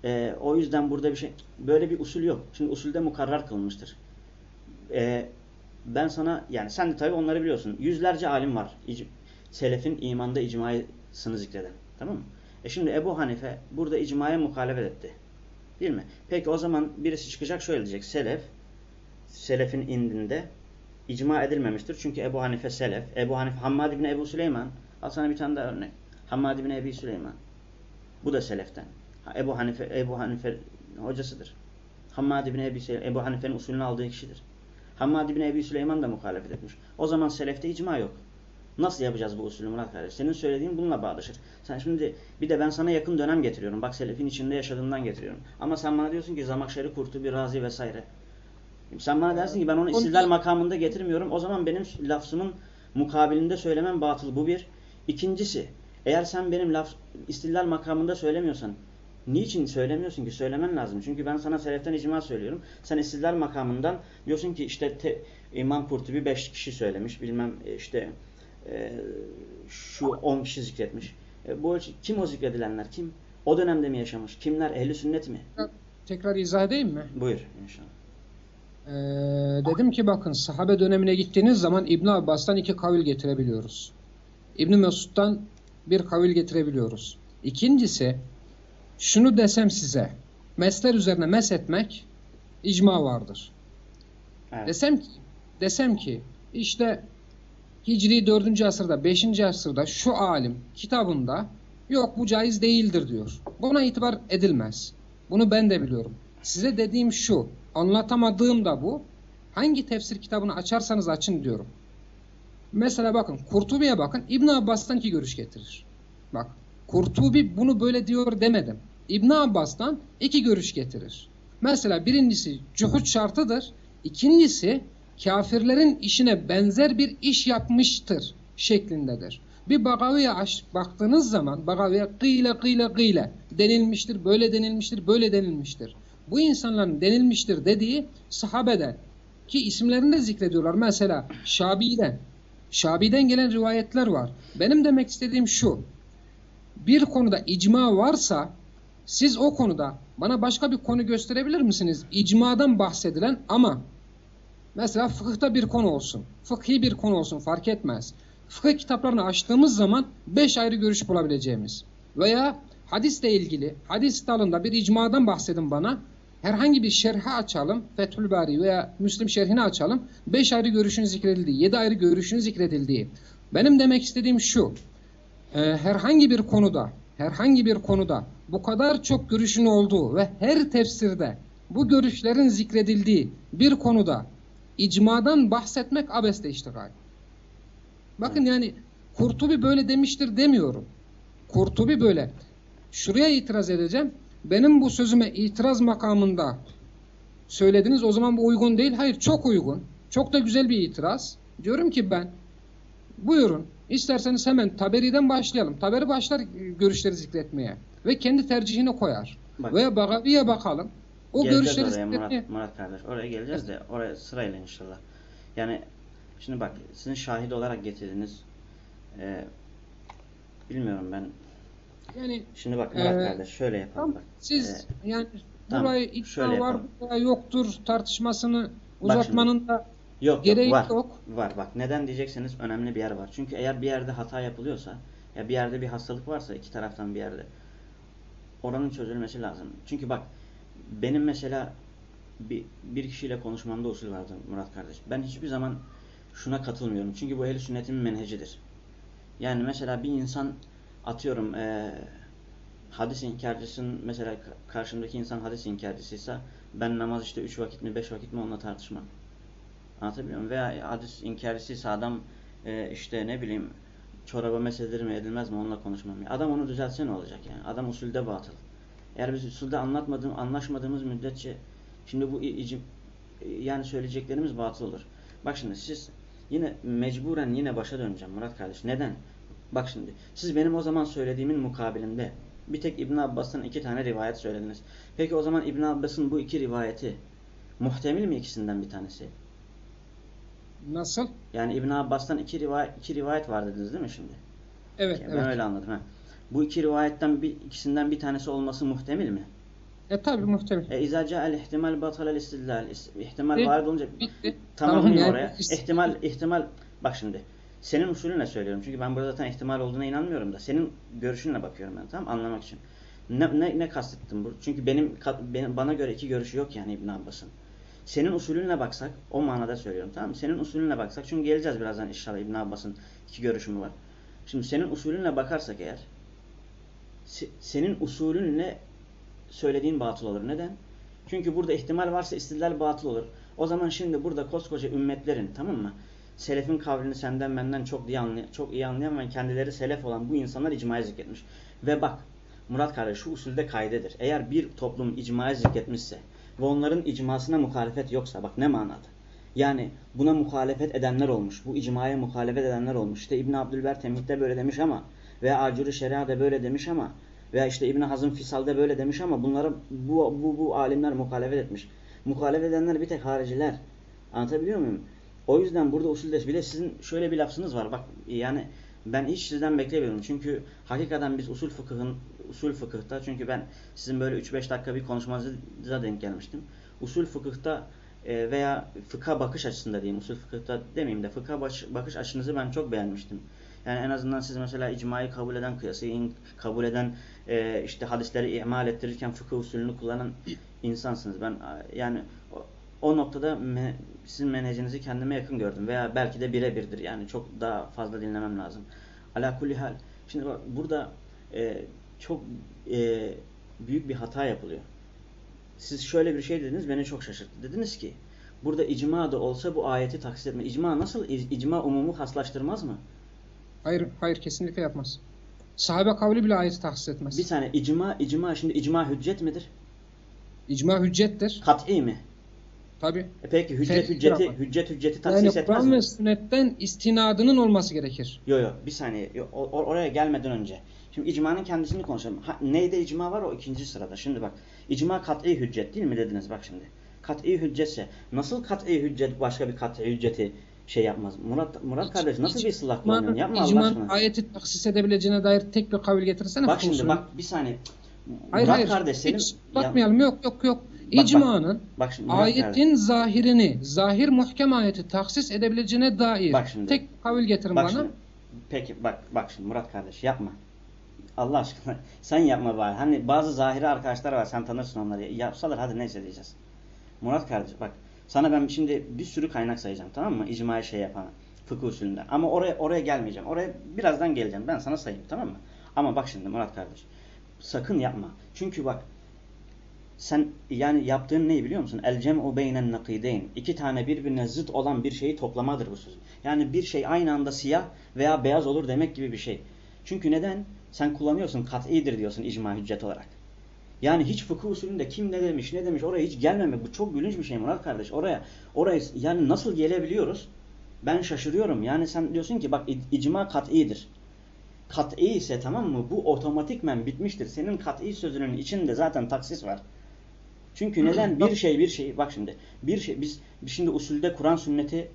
e, o yüzden burada bir şey böyle bir usul yok. Şimdi usulde mukarrar kılınmıştır. E, ben sana yani sen de tabii onları biliyorsun. Yüzlerce alim var. Selefin imanda icmayısını zikreden. Tamam mı? E şimdi Ebu Hanife burada icmaya muhalefet etti. Değil mi? Peki o zaman birisi çıkacak şöyle diyecek. Selef, selefin indinde icma edilmemiştir. Çünkü Ebu Hanife selef. Ebu Hanife, Hammad bin Ebu Süleyman. Al sana bir tane daha örnek. Hammad bin Ebu Süleyman. Bu da seleften. Ebu Hanife, Ebu Hanife hocasıdır. Hammad bin Ebu Ebu Hanife'nin usulünü aldığı kişidir. Hammad bin Ebu Süleyman da muhalefet etmiş. O zaman selefte icma yok. Nasıl yapacağız bu usulü Murat kardeş? Senin söylediğin bununla bağdaşır. Sen şimdi bir de ben sana yakın dönem getiriyorum. Bak selefin içinde yaşadığımdan getiriyorum. Ama sen bana diyorsun ki Zamakşeri, Kurtubi, Razi vesaire. Sen bana dersin ki ben onu istidlal makamında getirmiyorum. O zaman benim lafzımın mukabilinde söylemem batıl. Bu bir. İkincisi eğer sen benim laf istillal makamında söylemiyorsan niçin söylemiyorsun ki? Söylemen lazım. Çünkü ben sana seleften icma söylüyorum. Sen istillal makamından diyorsun ki işte te, İmam Kurtubi 5 kişi söylemiş. Bilmem e, işte e, şu 10 kişi zikretmiş. E, bu kim o zikredilenler? Kim? O dönemde mi yaşamış? Kimler? Ehli sünnet mi? Tekrar izah edeyim mi? Buyur inşallah. Ee, dedim ki bakın sahabe dönemine gittiğiniz zaman İbn Abbas'tan iki kavil getirebiliyoruz. İbn Mesud'dan bir kavil getirebiliyoruz. İkincisi şunu desem size mesler üzerine mes etmek icma vardır. Evet. Desem ki desem ki işte Hicri 4. asırda 5. asırda şu alim kitabında yok bu caiz değildir diyor. Buna itibar edilmez. Bunu ben de biliyorum. Size dediğim şu anlatamadığım da bu. Hangi tefsir kitabını açarsanız açın diyorum. Mesela bakın Kurtubi'ye bakın İbn Abbas'tan iki görüş getirir. Bak Kurtubi bunu böyle diyor demedim. İbn Abbas'tan iki görüş getirir. Mesela birincisi cuhut şartıdır. İkincisi kafirlerin işine benzer bir iş yapmıştır şeklindedir. Bir Bagavi'ye baktığınız zaman Bagavi'ye kıyle kıyle kıyle denilmiştir, böyle denilmiştir, böyle denilmiştir. Bu insanların denilmiştir dediği sahabeden ki isimlerini de zikrediyorlar. Mesela Şabi'den. Şabi'den gelen rivayetler var. Benim demek istediğim şu. Bir konuda icma varsa siz o konuda bana başka bir konu gösterebilir misiniz? İcmadan bahsedilen ama mesela fıkıhta bir konu olsun. Fıkhi bir konu olsun fark etmez. Fıkıh kitaplarını açtığımız zaman beş ayrı görüş bulabileceğimiz. Veya hadisle ilgili hadis dalında bir icmadan bahsedin bana. Herhangi bir şerhi açalım. Fethül Bari veya Müslim şerhini açalım. Beş ayrı görüşün zikredildiği, yedi ayrı görüşün zikredildiği. Benim demek istediğim şu. E, herhangi bir konuda herhangi bir konuda bu kadar çok görüşün olduğu ve her tefsirde bu görüşlerin zikredildiği bir konuda icmadan bahsetmek abeste iştigal. Bakın yani Kurtubi böyle demiştir demiyorum. Kurtubi böyle. Şuraya itiraz edeceğim. Benim bu sözüme itiraz makamında söylediniz o zaman bu uygun değil. Hayır çok uygun. Çok da güzel bir itiraz. Diyorum ki ben buyurun İsterseniz hemen Taberi'den başlayalım. Taberi başlar görüşleri zikretmeye ve kendi tercihini koyar. Bak, Veya Bagavi'ye bakalım. O görüşleri oraya Murat, Murat kardeş. Oraya geleceğiz de oraya sırayla inşallah. Yani şimdi bak sizin şahit olarak getirdiniz. Ee, bilmiyorum ben. Yani Şimdi bak Murat e, kardeş şöyle yapalım bak. Siz ee, yani burayı tamam, iddia var, buraya yoktur tartışmasını uzatmanın da Yok, Gereği yok, var. yok. Var bak. Neden diyecekseniz önemli bir yer var. Çünkü eğer bir yerde hata yapılıyorsa ya bir yerde bir hastalık varsa iki taraftan bir yerde oranın çözülmesi lazım. Çünkü bak benim mesela bir, bir kişiyle konuşmamda usul vardı Murat kardeş. Ben hiçbir zaman şuna katılmıyorum. Çünkü bu ehl sünnetin menhecidir. Yani mesela bir insan atıyorum ee, hadis inkarcısın mesela karşımdaki insan hadis inkarcısıysa ben namaz işte 3 vakit mi 5 vakit mi onunla tartışmam. Anlatabiliyor muyum? Veya hadis inkarcısıysa adam e, işte ne bileyim çoraba mesedilir mi edilmez mi onunla konuşmam. Adam onu düzeltse ne olacak yani? Adam usulde batıl. Eğer biz usulde anlatmadığım, anlaşmadığımız müddetçe şimdi bu yani söyleyeceklerimiz batıl olur. Bak şimdi siz yine mecburen yine başa döneceğim Murat kardeş. Neden? Bak şimdi siz benim o zaman söylediğimin mukabilinde bir tek İbn Abbas'tan iki tane rivayet söylediniz. Peki o zaman İbn Abbas'ın bu iki rivayeti muhtemel mi ikisinden bir tanesi? Nasıl? Yani İbn Abbas'tan iki rivayet, iki rivayet var dediniz değil mi şimdi? Evet, ben evet. öyle anladım. Ha. Bu iki rivayetten bir, ikisinden bir tanesi olması muhtemel mi? E tabi muhtemel. E izâ ca'el ihtimal batalel istidlal. İhtimal Bitti. var olunca Bitti. tamam, Tamam, yani oraya. biz- İhtimal ihtimal bak şimdi. Senin usulüne söylüyorum. Çünkü ben burada zaten ihtimal olduğuna inanmıyorum da. Senin görüşünle bakıyorum ben tamam anlamak için. Ne, ne, ne kastettim bu? Çünkü benim, benim bana göre iki görüşü yok yani İbn Abbas'ın. Senin usulünle baksak o manada söylüyorum tamam mı? Senin usulünle baksak çünkü geleceğiz birazdan inşallah İbn Abbas'ın iki görüşü mü var. Şimdi senin usulünle bakarsak eğer senin usulünle söylediğin batıl olur. Neden? Çünkü burada ihtimal varsa istidlal batıl olur. O zaman şimdi burada koskoca ümmetlerin tamam mı? Selefin kavlini senden benden çok iyi anlayan, çok iyi anlayan ve kendileri selef olan bu insanlar icmaya zikretmiş. Ve bak Murat kardeş şu usulde kaydedir. Eğer bir toplum icmaya zikretmişse ve onların icmasına muhalefet yoksa bak ne manada? Yani buna muhalefet edenler olmuş. Bu icmaya muhalefet edenler olmuş. İşte İbn Abdülber Temhid'de böyle demiş ama veya Acuri Şeria'da böyle demiş ama veya işte İbn Hazım Fisal'de böyle demiş ama bunlara bu, bu, bu alimler muhalefet etmiş. Muhalefet edenler bir tek hariciler. Anlatabiliyor muyum? O yüzden burada usulde bir de sizin şöyle bir lafınız var. Bak yani ben hiç sizden beklemiyorum. Çünkü hakikaten biz usul fıkıhın usul fıkıhta çünkü ben sizin böyle 3-5 dakika bir konuşmanıza denk gelmiştim. Usul fıkıhta e, veya fıkha bakış açısında diyeyim. Usul fıkıhta demeyeyim de fıkha bakış açınızı ben çok beğenmiştim. Yani en azından siz mesela icmayı kabul eden, kıyası kabul eden, e, işte hadisleri imal ettirirken fıkıh usulünü kullanan insansınız. Ben yani o, o noktada me, sizin menhecinizi kendime yakın gördüm. Veya belki de birebirdir. Yani çok daha fazla dinlemem lazım. Ala kulli hal. Şimdi bak burada e, çok e, büyük bir hata yapılıyor. Siz şöyle bir şey dediniz beni çok şaşırttı. Dediniz ki burada icma da olsa bu ayeti taksit etme. İcma nasıl? İcma umumu haslaştırmaz mı? Hayır, hayır kesinlikle yapmaz. Sahabe kavli bile ayeti tahsis etmez. Bir tane icma, icma şimdi icma hüccet midir? İcma hüccettir. Kat'i mi? Tabi. E peki hüccet hücceti, hüccet hücceti taksis yani etmez mi? ve sünnetten istinadının olması gerekir. Yok yok bir saniye. Yo, or oraya gelmeden önce. Şimdi icmanın kendisini konuşalım. Ha, neyde icma var o ikinci sırada. Şimdi bak. icma kat'i hüccet değil mi dediniz bak şimdi. Kat'i hüccetse nasıl kat'i hüccet başka bir kat'i hücceti şey yapmaz. Murat Murat kardeş nasıl bir ıslah kullanıyorsun? Yapma Allah aşkına. ayeti taksis edebileceğine dair tek bir kavil getirsene. Bak şimdi bak bir saniye. Hayır Murat hayır. kardeş senin Hiç bakmayalım. Yok yok yok. bak. İcmanın bak şimdi Murat kardeş. ayetin zahirini, zahir muhkem ayeti taksis edebileceğine dair Bak şimdi. tek kavil getirin Bak bana. şimdi. Peki bak bak şimdi Murat kardeş yapma. Allah aşkına <laughs> sen yapma bari. Hani bazı zahiri arkadaşlar var sen tanırsın onları. Yapsalar hadi neyse diyeceğiz. Murat kardeş bak sana ben şimdi bir sürü kaynak sayacağım tamam mı? İcmaya şey yapan fıkıh usulünden. Ama oraya oraya gelmeyeceğim. Oraya birazdan geleceğim. Ben sana sayayım tamam mı? Ama bak şimdi Murat kardeş. Sakın yapma. Çünkü bak sen yani yaptığın neyi biliyor musun? El cem'u beynen nakideyn. İki tane birbirine zıt olan bir şeyi toplamadır bu söz. Yani bir şey aynı anda siyah veya beyaz olur demek gibi bir şey. Çünkü neden? Sen kullanıyorsun kat'idir diyorsun icma hüccet olarak. Yani hiç fıkıh usulünde kim ne demiş ne demiş oraya hiç gelmemek. Bu çok gülünç bir şey Murat kardeş. Oraya oraya yani nasıl gelebiliyoruz? Ben şaşırıyorum. Yani sen diyorsun ki bak icma kat'idir. Kat'i ise tamam mı? Bu otomatikmen bitmiştir. Senin kat'i sözünün içinde zaten taksis var. Çünkü neden <clears throat> bir şey bir şey bak şimdi bir şey biz şimdi usulde Kur'an sünneti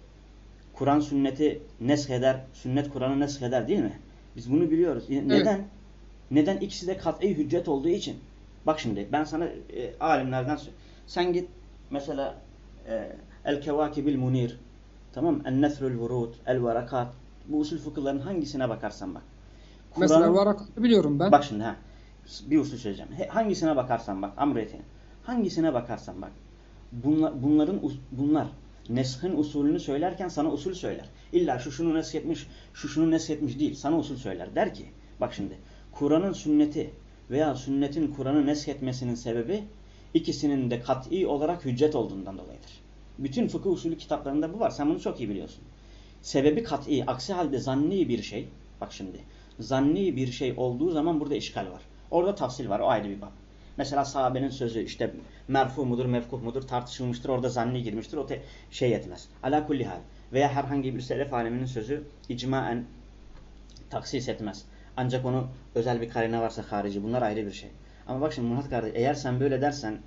Kur'an sünneti nesk eder, sünnet Kur'an'ı nesk eder değil mi? Biz bunu biliyoruz. Neden? Evet. Neden ikisi de kat'i hüccet olduğu için? Bak şimdi ben sana e, alimlerden sen git mesela e, El Kevakibil Munir tamam? En Nesrül Vurud, El Varakat bu usul fıkıhların hangisine bakarsan bak. Mesela varakatı biliyorum ben. Bak şimdi ha. Bir usul söyleyeceğim. Hangisine bakarsan bak. Amriyetine. Hangisine bakarsan bak. Bunlar, bunların bunlar neshin usulünü söylerken sana usul söyler. İlla şu şunu nesk etmiş, şu şunu nesk etmiş değil. Sana usul söyler. Der ki bak şimdi Kur'an'ın sünneti veya sünnetin Kur'an'ı nesketmesinin sebebi ikisinin de kat'i olarak hüccet olduğundan dolayıdır. Bütün fıkıh usulü kitaplarında bu var. Sen bunu çok iyi biliyorsun. Sebebi kat'i. Aksi halde zanni bir şey. Bak şimdi. Zanni bir şey olduğu zaman burada işgal var. Orada tafsil var. O ayrı bir bak. Mesela sahabenin sözü işte merfu mudur, mevkuh mudur tartışılmıştır. Orada zanni girmiştir. O şey yetmez. Ala kulli hal. Veya herhangi bir selef aleminin sözü icmaen taksis etmez. Ancak onu özel bir karine varsa harici. Bunlar ayrı bir şey. Ama bak şimdi Murat kardeş eğer sen böyle dersen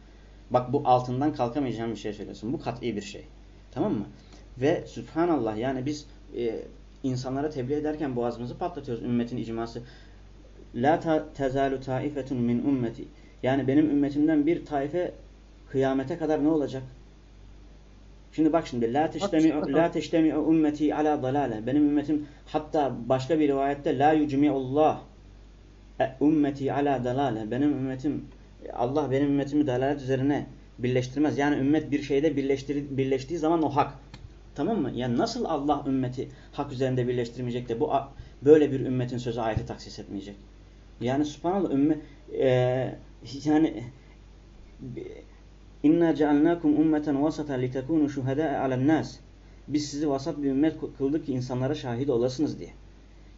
bak bu altından kalkamayacağım bir şey söylüyorsun. Bu kat'i bir şey. Tamam mı? Ve subhanallah yani biz e, insanlara tebliğ ederken boğazımızı patlatıyoruz ümmetin icması. La ta tezalu taifetun min ümmeti. Yani benim ümmetimden bir taife kıyamete kadar ne olacak? Şimdi bak şimdi la teştemi'u la teştemi'u ümmeti ala dalale. Benim ümmetim hatta başka bir rivayette la yucmi'ullah ümmeti ala dalale. Benim ümmetim Allah benim ümmetimi dalalet üzerine birleştirmez. Yani ümmet bir şeyde birleştir, birleştiği zaman o hak. Tamam mı? Yani nasıl Allah ümmeti hak üzerinde birleştirmeyecek de bu böyle bir ümmetin sözü ayeti taksis etmeyecek? Yani subhanallah ümme e, yani inna cealnakum ummeten vasata litekunu şuhada'a alen nas. Biz sizi vasat bir ümmet kıldık ki insanlara şahit olasınız diye.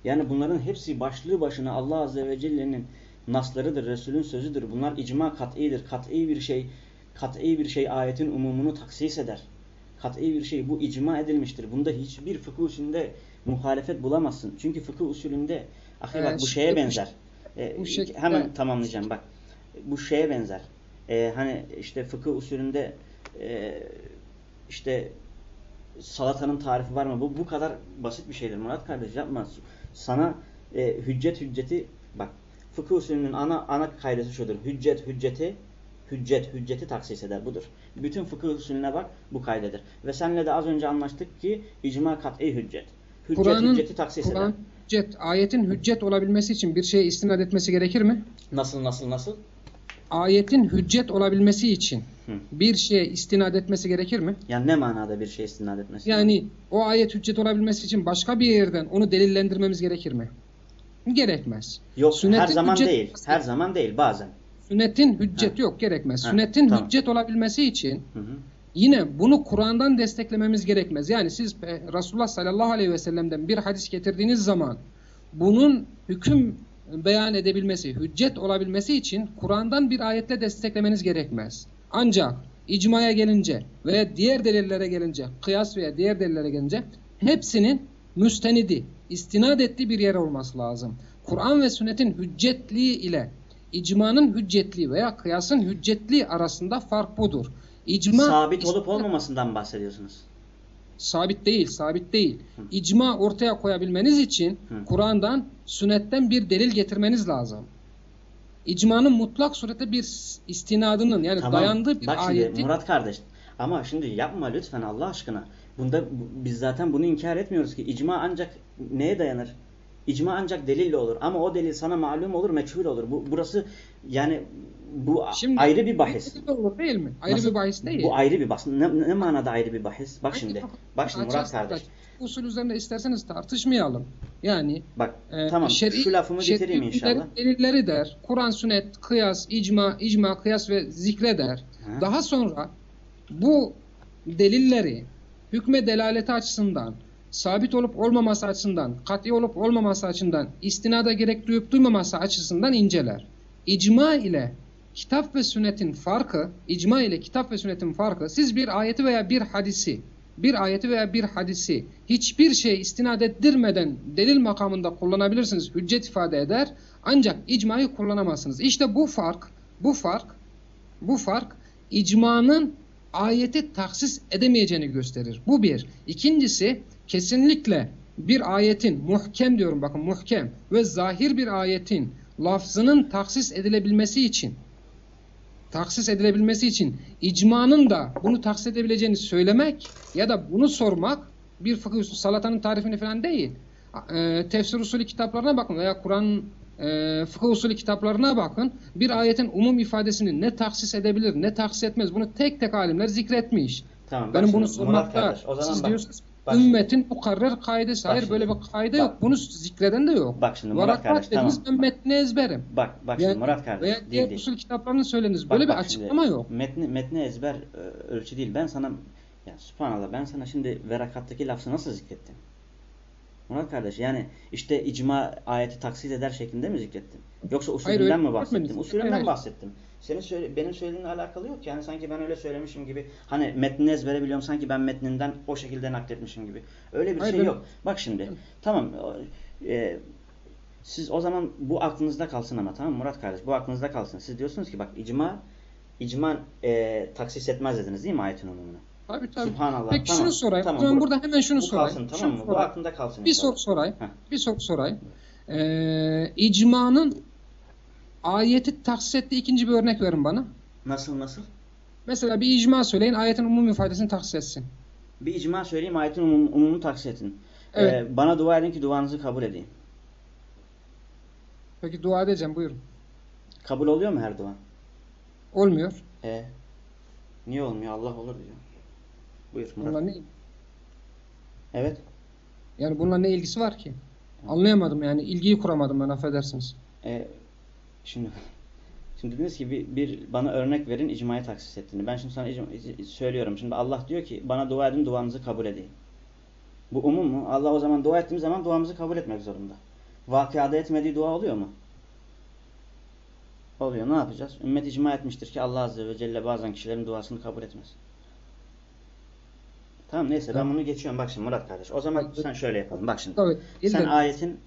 Yani bunların hepsi başlığı başına Allah Azze ve Celle'nin naslarıdır, Resulün sözüdür. Bunlar icma kat'idir. Kat'i bir şey, kat'i bir şey ayetin umumunu taksis eder. Kat'i bir şey bu icma edilmiştir. Bunda hiçbir fıkıh usulünde muhalefet bulamazsın. Çünkü fıkıh usulünde ahi bak bu şeye benzer. Ee. Hemen tamamlayacağım bak. Bu şeye benzer. Ee, hani işte fıkıh usulünde e, işte salatanın tarifi var mı? Bu bu kadar basit bir şeydir Murat kardeş yapma. Sana e, hüccet hücceti bak fıkıh usulünün ana ana kaydesi şudur. Hüccet hücceti hüccet hücceti taksis eder budur. Bütün fıkıh usulüne bak bu kaydedir. Ve senle de az önce anlaştık ki icma kat'i hüccet. Hüccet hücceti taksis eder. Hüccet, ayetin hüccet olabilmesi için bir şeye istinad etmesi gerekir mi? Nasıl nasıl nasıl? Ayetin hüccet olabilmesi için Hı. bir şeye istinad etmesi gerekir mi? Yani ne manada bir şeye istinad etmesi? Yani o ayet hüccet olabilmesi için başka bir yerden onu delillendirmemiz gerekir mi? Gerekmez. Yok Sünnetin her zaman değil. Her zaman değil bazen. Sünnetin hüccet ha. yok gerekmez. Ha. Sünnetin tamam. hüccet olabilmesi için hı hı. yine bunu Kur'an'dan desteklememiz gerekmez. Yani siz Resulullah sallallahu aleyhi ve sellem'den bir hadis getirdiğiniz zaman bunun hüküm beyan edebilmesi, hüccet olabilmesi için Kur'an'dan bir ayetle desteklemeniz gerekmez. Ancak icmaya gelince veya diğer delillere gelince, kıyas veya diğer delillere gelince hepsinin müstenidi, istinad ettiği bir yer olması lazım. Kur'an ve sünnetin hüccetliği ile icmanın hüccetliği veya kıyasın hüccetliği arasında fark budur. İcma sabit olup olmamasından bahsediyorsunuz. Sabit değil, sabit değil. İcma ortaya koyabilmeniz için Kur'an'dan, sünnetten bir delil getirmeniz lazım. İcmanın mutlak surette bir istinadının yani tamam. dayandığı bir Bak ayeti. Murat kardeş ama şimdi yapma lütfen Allah aşkına. Bunda biz zaten bunu inkar etmiyoruz ki icma ancak neye dayanır? İcma ancak delille olur ama o delil sana malum olur, meçhul olur. Bu burası yani bu şimdi, ayrı bir bahis. Olur değil mi? Ayrı Nasıl? bir bahis değil. Bu ayrı bir bahis. Ne, ne manada ayrı bir bahis? Bak şimdi. Bak şimdi Murat kardeş. Usul üzerinde isterseniz tartışmayalım. Yani bak e, tamam şer'i, şu lafımı bitireyim inşallah. Delilleri der. Kur'an, sünnet, kıyas, icma, icma, kıyas ve zikre der. Ha. Daha sonra bu delilleri hükme delaleti açısından sabit olup olmaması açısından, kat'i olup olmaması açısından, istinada gerek duyup duymaması açısından inceler. İcma ile kitap ve sünnetin farkı, icma ile kitap ve sünnetin farkı, siz bir ayeti veya bir hadisi, bir ayeti veya bir hadisi hiçbir şey istinad ettirmeden delil makamında kullanabilirsiniz, hüccet ifade eder. Ancak icmayı kullanamazsınız. İşte bu fark, bu fark, bu fark icmanın ayeti taksis edemeyeceğini gösterir. Bu bir. İkincisi kesinlikle bir ayetin muhkem diyorum bakın muhkem ve zahir bir ayetin lafzının taksis edilebilmesi için taksis edilebilmesi için icmanın da bunu taksis edebileceğini söylemek ya da bunu sormak bir fıkıh usulü salatanın tarifini falan değil. E, tefsir usulü kitaplarına bakın veya Kur'an e, fıkıh usulü kitaplarına bakın. Bir ayetin umum ifadesini ne taksis edebilir ne taksis etmez bunu tek tek alimler zikretmiş. Tamam, Benim bunu sormakta siz bak, diyorsunuz Bak şimdi. ümmetin mukarrer kaidesi. Hayır şimdi. böyle bir kaide Bak. yok. Bunu zikreden de yok. Bak şimdi Murat Varakat kardeş, dediniz tamam. ben metni ezberim. Bak bak şimdi Murat kardeş Veya değil diğer değil. usul kitaplarını söyleniz. Bak, Böyle bak bir şimdi, açıklama yok. Metni, metni ezber e, ölçü değil. Ben sana ya subhanallah ben sana şimdi verakattaki lafı nasıl zikrettim? Murat kardeş yani işte icma ayeti taksit eder şeklinde mi zikrettim? Yoksa Hayır, usulünden öyle mi bahsettim? Usulünden Hayır, hayır. bahsettim. Senin söyle, benim söylediğinle alakalı yok. Yani sanki ben öyle söylemişim gibi. Hani metnini ezbere biliyorum sanki ben metninden o şekilde nakletmişim gibi. Öyle bir Hayır, şey ben- yok. Bak şimdi. Tamam. e, siz o zaman bu aklınızda kalsın ama tamam Murat kardeş? Bu aklınızda kalsın. Siz diyorsunuz ki bak icma icma e, taksis etmez dediniz değil mi ayetin umumunu? Tabii tabii. Subhanallah. Peki tamam. şunu sorayım. Tamam, bu- burada hemen şunu bu sorayım. kalsın tamam Şunu mı? Bu sorayım. aklında kalsın. Bir soru sorayım. Heh. Bir soru sorayım. Ee, icmanın ayeti taksis ettiği ikinci bir örnek verin bana. Nasıl nasıl? Mesela bir icma söyleyin ayetin umum ifadesini taksis etsin. Bir icma söyleyeyim ayetin umum, umumunu taksis edin. Evet. Ee, bana dua edin ki duanızı kabul edeyim. Peki dua edeceğim buyurun. Kabul oluyor mu her dua? Olmuyor. E, niye olmuyor? Allah olur diyor. Buyur Murat. Bununla ne, Evet. yani bununla ne ilgisi var ki? Anlayamadım yani ilgiyi kuramadım ben affedersiniz. E, şimdi şimdi dediniz ki bir, bir bana örnek verin icmaya taksis ettiğini. Ben şimdi sana icma- söylüyorum. Şimdi Allah diyor ki bana dua edin duanızı kabul edeyim. Bu umum mu? Allah o zaman dua ettiğimiz zaman duamızı kabul etmek zorunda. Vakıada etmediği dua oluyor mu? Oluyor. Ne yapacağız? Ümmet icma etmiştir ki Allah Azze ve Celle bazen kişilerin duasını kabul etmez. Tamam neyse ben Tamam. bunu geçiyorum. Bak şimdi Murat kardeş. O zaman sen şöyle yapalım. Bak şimdi. Tabii. Sen ayetin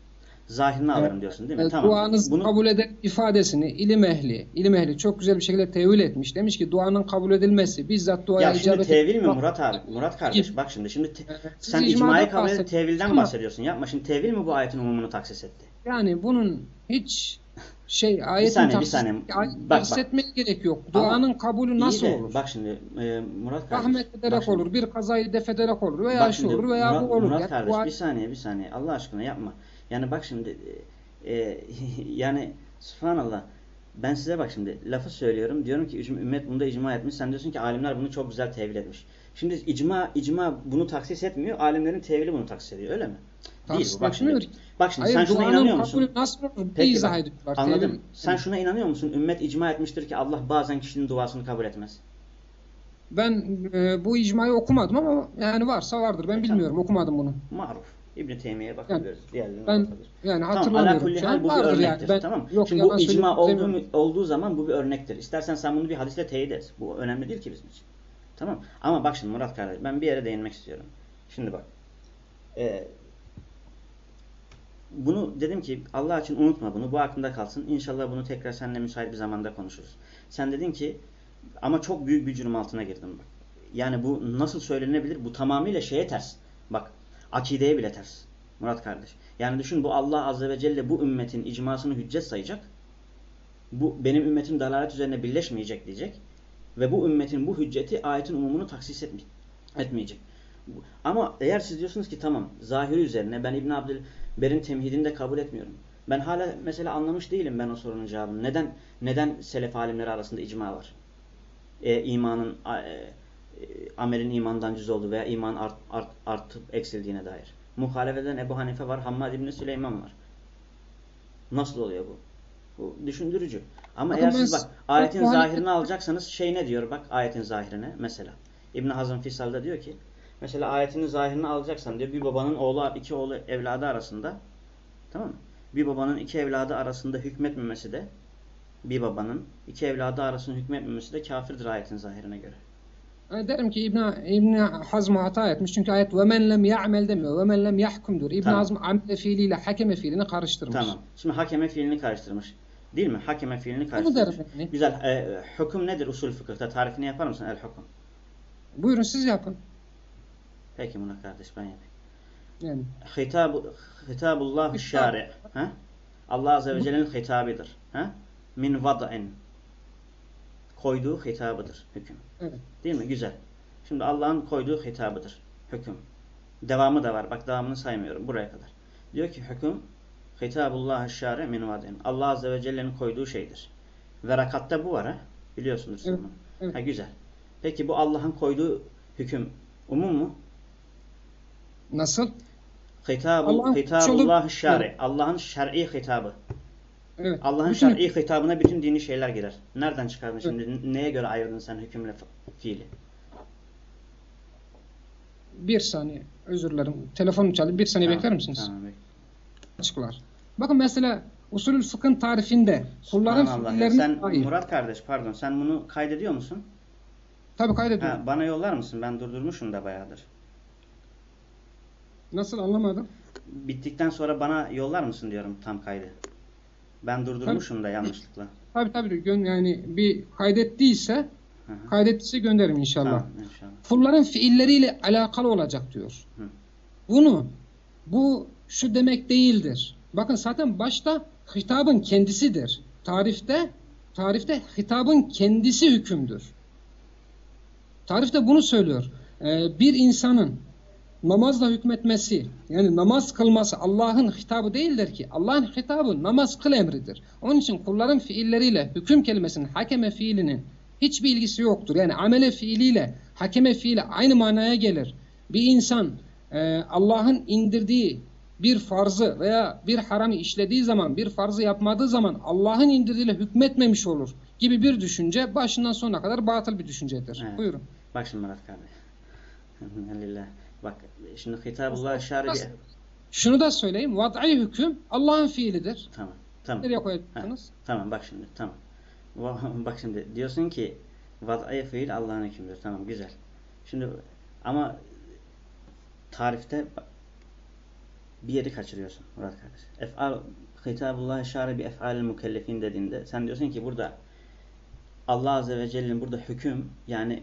zahirini alırım Evet. diyorsun değil mi? Evet, tamam. Duanız Bunu kabul eden ifadesini ilim ehli, ilim ehli çok güzel bir şekilde tevil etmiş. Demiş ki duanın kabul edilmesi bizzat duaya ya şimdi icabet tevil mi Murat abi? Murat kardeş bak şimdi şimdi te- Evet, sen icmayı kabul edip tevilden ama bahsediyorsun. Yapma şimdi tevil mi bu ayetin umumunu taksis etti? Yani bunun hiç şey <laughs> ayetin saniye, bir saniye. Bak, taksis bak. gerek yok. Ama Duanın kabulü nasıl de, olur? Bak şimdi e, Murat kardeş. Rahmet ederek şimdi- olur, bir kazayı def ederek olur veya şu şimdi olur veya Murat, bu olur. Murat Yani kardeş dua- bir saniye bir saniye Allah aşkına yapma. Yani bak şimdi e, e, <laughs> yani subhanallah ben size bak şimdi lafı söylüyorum. Diyorum ki ümmet bunda icma etmiş. Sen diyorsun ki alimler bunu çok güzel tevil etmiş. Şimdi icma icma bunu taksis etmiyor. Alimlerin tevili bunu taksis ediyor. Öyle mi? Değil bu. Bak şimdi. Bak şimdi Hayır sen şuna inanıyor musun? nasıl Peki izah bak. Anladım. Tevil- Sen şuna inanıyor musun? Ümmet icma etmiştir ki Allah bazen kişinin duasını kabul etmez. Ben e, bu icmayı okumadım ama yani varsa vardır. Ben E, bilmiyorum. Okumadım bunu. Maruf. İbn Teymiye'ye bakabiliriz. Diğerlerine Ben bakabiliriz. yani Tamam, hatırlamıyorum. kulli Şu hal bu bir örnektir. Ben, tamam. Yok, Şimdi bu icma olduğu, olduğu zaman bu bir örnektir. İstersen sen bunu bir hadisle teyit et. Bu önemli değil ki bizim için. Tamam. Ama bak şimdi Murat kardeş ben bir yere değinmek istiyorum. Şimdi bak. Ee, bunu dedim ki Allah için unutma bunu. Bu aklında kalsın. İnşallah bunu tekrar seninle müsait bir zamanda konuşuruz. Sen dedin ki ama çok büyük bir cürüm altına girdim bak. Yani bu nasıl söylenebilir? Bu tamamıyla şeye ters. Bak akideye bile ters. Murat kardeş. Yani düşün bu Allah Azze ve Celle bu ümmetin icmasını hüccet sayacak. Bu benim ümmetim dalalet üzerine birleşmeyecek diyecek. Ve bu ümmetin bu hücceti ayetin umumunu taksis etme- etmeyecek. Ama eğer siz diyorsunuz ki tamam zahiri üzerine ben İbn Abdülber'in temhidini de kabul etmiyorum. Ben hala mesela anlamış değilim ben o sorunun cevabını. Neden neden selef alimleri arasında icma var? E, imanın e, amelin imandan cüz olduğu veya iman art, art, artıp eksildiğine dair. Muhalefet eden Ebu Hanife var, Hammad İbni Süleyman var. Nasıl oluyor bu? Bu düşündürücü. Ama Bakın eğer siz bak ayetin Hanife- zahirini alacaksanız şey ne diyor bak ayetin zahirine mesela. İbn Hazm Fisal'da diyor ki mesela ayetin zahirini alacaksan diyor bir babanın oğlu iki oğlu evladı arasında tamam mı? Bir babanın iki evladı arasında hükmetmemesi de bir babanın iki evladı arasında hükmetmemesi de kafirdir ayetin zahirine göre. Ben derim ki İbn İbn Hazm hata etmiş. Çünkü ayet ve men lem ya'mel demiyor. Ve men lem yahkum diyor. İbn Tamam. Hazm amel fiiliyle hakeme fiilini karıştırmış. Tamam. Şimdi hakeme fiilini karıştırmış. Değil mi? Hakeme fiilini karıştırmış. yani. Güzel. E, hüküm nedir usul fıkıhta? Tarifini yapar mısın el hüküm? Buyurun siz yapın. Peki Murat kardeş ben yapayım. Yani Hitabu, hitabullah şari. Ha? Allah Azze ve Celle'nin hitabıdır. Ha? Min vad'in. Koyduğu hitabıdır hüküm. evet. Değil mi? Güzel. Şimdi Allah'ın koyduğu hitabıdır. Hüküm. Devamı da var. Bak devamını saymıyorum. Buraya kadar. Diyor ki hüküm hitabullah şari min vad'in. Allah Azze ve Celle'nin koyduğu şeydir. Verakatta bu var ha. Biliyorsunuz bunu. evet. Ha, güzel. Peki bu Allah'ın koyduğu hüküm umum mu? Nasıl? Hitabu, Allah'ın hitabullah şari. Allah'ın şer'i hitabı. Evet. Allah'ın Bütün- şer'i hitabına bütün dini şeyler girer. Nereden çıkardın şimdi? N- Neye göre ayırdın sen hükümle fiili? Bir saniye. Özür dilerim. Telefonum çaldı. Bir saniye Tamam, bekler misiniz? Tamam, bek- Açıklar. Bakın mesela usulül fıkhın tarifinde kulların fiillerine Sen dair. Murat kardeş pardon sen bunu kaydediyor musun? Tabii kaydediyorum. Ha, bana yollar mısın? Ben durdurmuşum da bayağıdır. Nasıl anlamadım? Bittikten sonra bana yollar mısın diyorum tam kaydı. Ben durdurmuşum da yanlışlıkla. Tabii tabii. Gön yani bir kaydettiyse Hı hı. kaydettiyse gönderirim inşallah. Tamam inşallah. Kulların fiilleriyle alakalı olacak diyor. Hı. Bunu bu şu demek değildir. Bakın zaten başta hitabın kendisidir. Tarifte tarifte hitabın kendisi hükümdür. Tarifte bunu söylüyor. Ee, bir insanın namazla hükmetmesi yani namaz kılması Allah'ın hitabı değildir ki. Allah'ın hitabı namaz kıl emridir. Onun için kulların fiilleriyle hüküm kelimesinin hakeme fiilinin hiçbir ilgisi yoktur. Yani amele fiiliyle hakeme fiili aynı manaya gelir. Bir insan e, Allah'ın indirdiği bir farzı veya bir haramı işlediği zaman, bir farzı yapmadığı zaman Allah'ın indirdiğiyle hükmetmemiş olur gibi bir düşünce başından sonuna kadar batıl bir düşüncedir. Evet. Buyurun. Bak şimdi Murat kardeş. <laughs> Elhamdülillah. Bak şimdi hitabullah şari bir... Şunu da söyleyeyim. Vad'i hüküm Allah'ın fiilidir. Tamam. Tamam. Nereye koyacaksınız? tamam bak şimdi tamam. <laughs> Bak şimdi diyorsun ki vad'aya fiil Allah'ın hükmüdür. Tamam güzel. Şimdi ama tarifte bir yeri kaçırıyorsun Murat kardeş. Ef'al hitabullah şari bir ef'alil mükellefin dediğinde sen diyorsun ki burada Allah Azze ve Celle'nin burada hüküm yani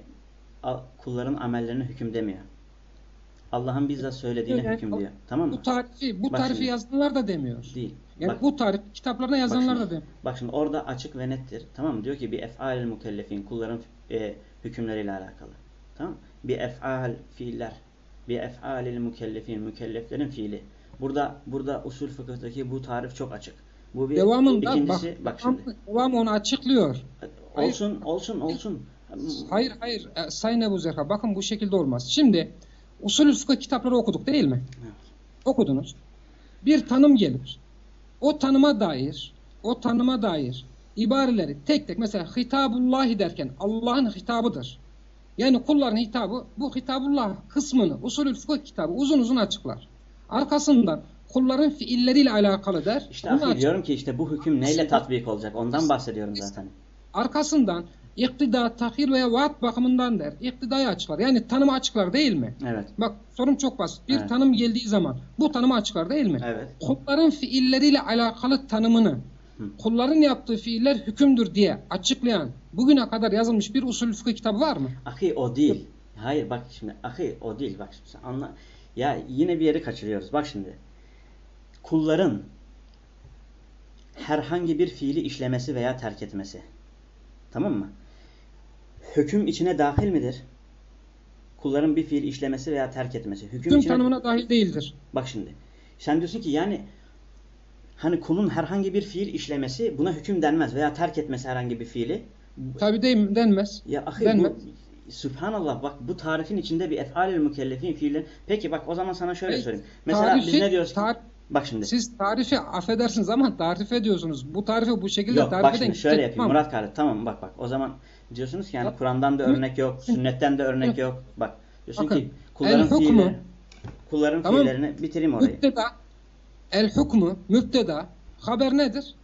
kulların amellerine hüküm demiyor. Allah'ın bizzat söylediğine Yani hüküm diyor. Tamam mı? Bu tarifi, bu Bak tarifi şimdi. yazanlar da demiyor. Değil. Yani Bak- bu tarif kitaplarına yazanlar da şimdi. demiyor. Bak şimdi orada açık ve nettir. Tamam mı? Diyor ki bir ef'al mükellefin kulların e, hükümleriyle alakalı. Tamam mı? Bir ef'al fiiller. Bir ef'alil mükellefin mükelleflerin fiili. Burada burada usul fıkıhtaki bu tarif çok açık. Bu bir Devamında bak, ikincisi bak, devam, şimdi. devam onu açıklıyor. Hayır. Olsun olsun olsun. Hayır hayır e, Sayın Ebu Zerha bakın bu şekilde olmaz. Şimdi usulü fıkıh kitapları okuduk değil mi? Evet. Okudunuz. Bir tanım gelir. O tanıma dair o tanıma dair ibareleri tek tek mesela hitabullahi derken Allah'ın hitabıdır. Yani kulların hitabı bu hitabullah kısmını usulü fıkıh kitabı uzun uzun açıklar. Arkasından kulların fiilleriyle alakalı der. İşte diyorum ki işte bu hüküm neyle tatbik olacak? Ondan bahsediyorum zaten. Arkasından iktida, tahir veya vaat bakımından der. İktidayı açıklar. Yani tanımı açıklar değil mi? Evet. Bak sorum çok basit. Bir Evet. tanım geldiği zaman bu tanımı açıklar değil mi? Evet. Kulların fiilleriyle alakalı tanımını Hı. kulların yaptığı fiiller hükümdür diye açıklayan bugüne kadar yazılmış bir usul fıkıh kitabı var mı? Ahi o değil. Hayır bak şimdi ahi o değil bak şimdi sen anla. Ya yine bir yeri kaçırıyoruz. Bak şimdi. Kulların herhangi bir fiili işlemesi veya terk etmesi. Tamam mı? Hüküm içine dahil midir? Kulların bir fiil işlemesi veya terk etmesi. Hüküm Tüm içine... tanımına dahil değildir. Bak şimdi. Sen diyorsun ki yani hani kulun herhangi bir fiil işlemesi buna hüküm denmez veya terk etmesi herhangi bir fiili. Tabi değil denmez. Ya ahi Denmez. bu Sübhanallah bak bu tarifin içinde bir ef'alül mükellefin fiiller. Peki bak o zaman sana şöyle Hayır, söyleyeyim. Mesela biz Tarifi- ne diyoruz ki? Bak şimdi. siz tarifi affedersiniz ama tarif ediyorsunuz. Bu tarifi bu şekilde Yok tarif bak şimdi şöyle yapayım Tamam. Murat kardeş tamam bak bak o zaman diyorsunuz ki yani. Kur'an'dan da örnek yok, sünnetten de örnek yok. Bak diyorsun Bakın, ki kulların fiilleri kulların Tamam. fiillerini bitireyim orayı. Müpteda, el hukmu, müpteda, haber nedir?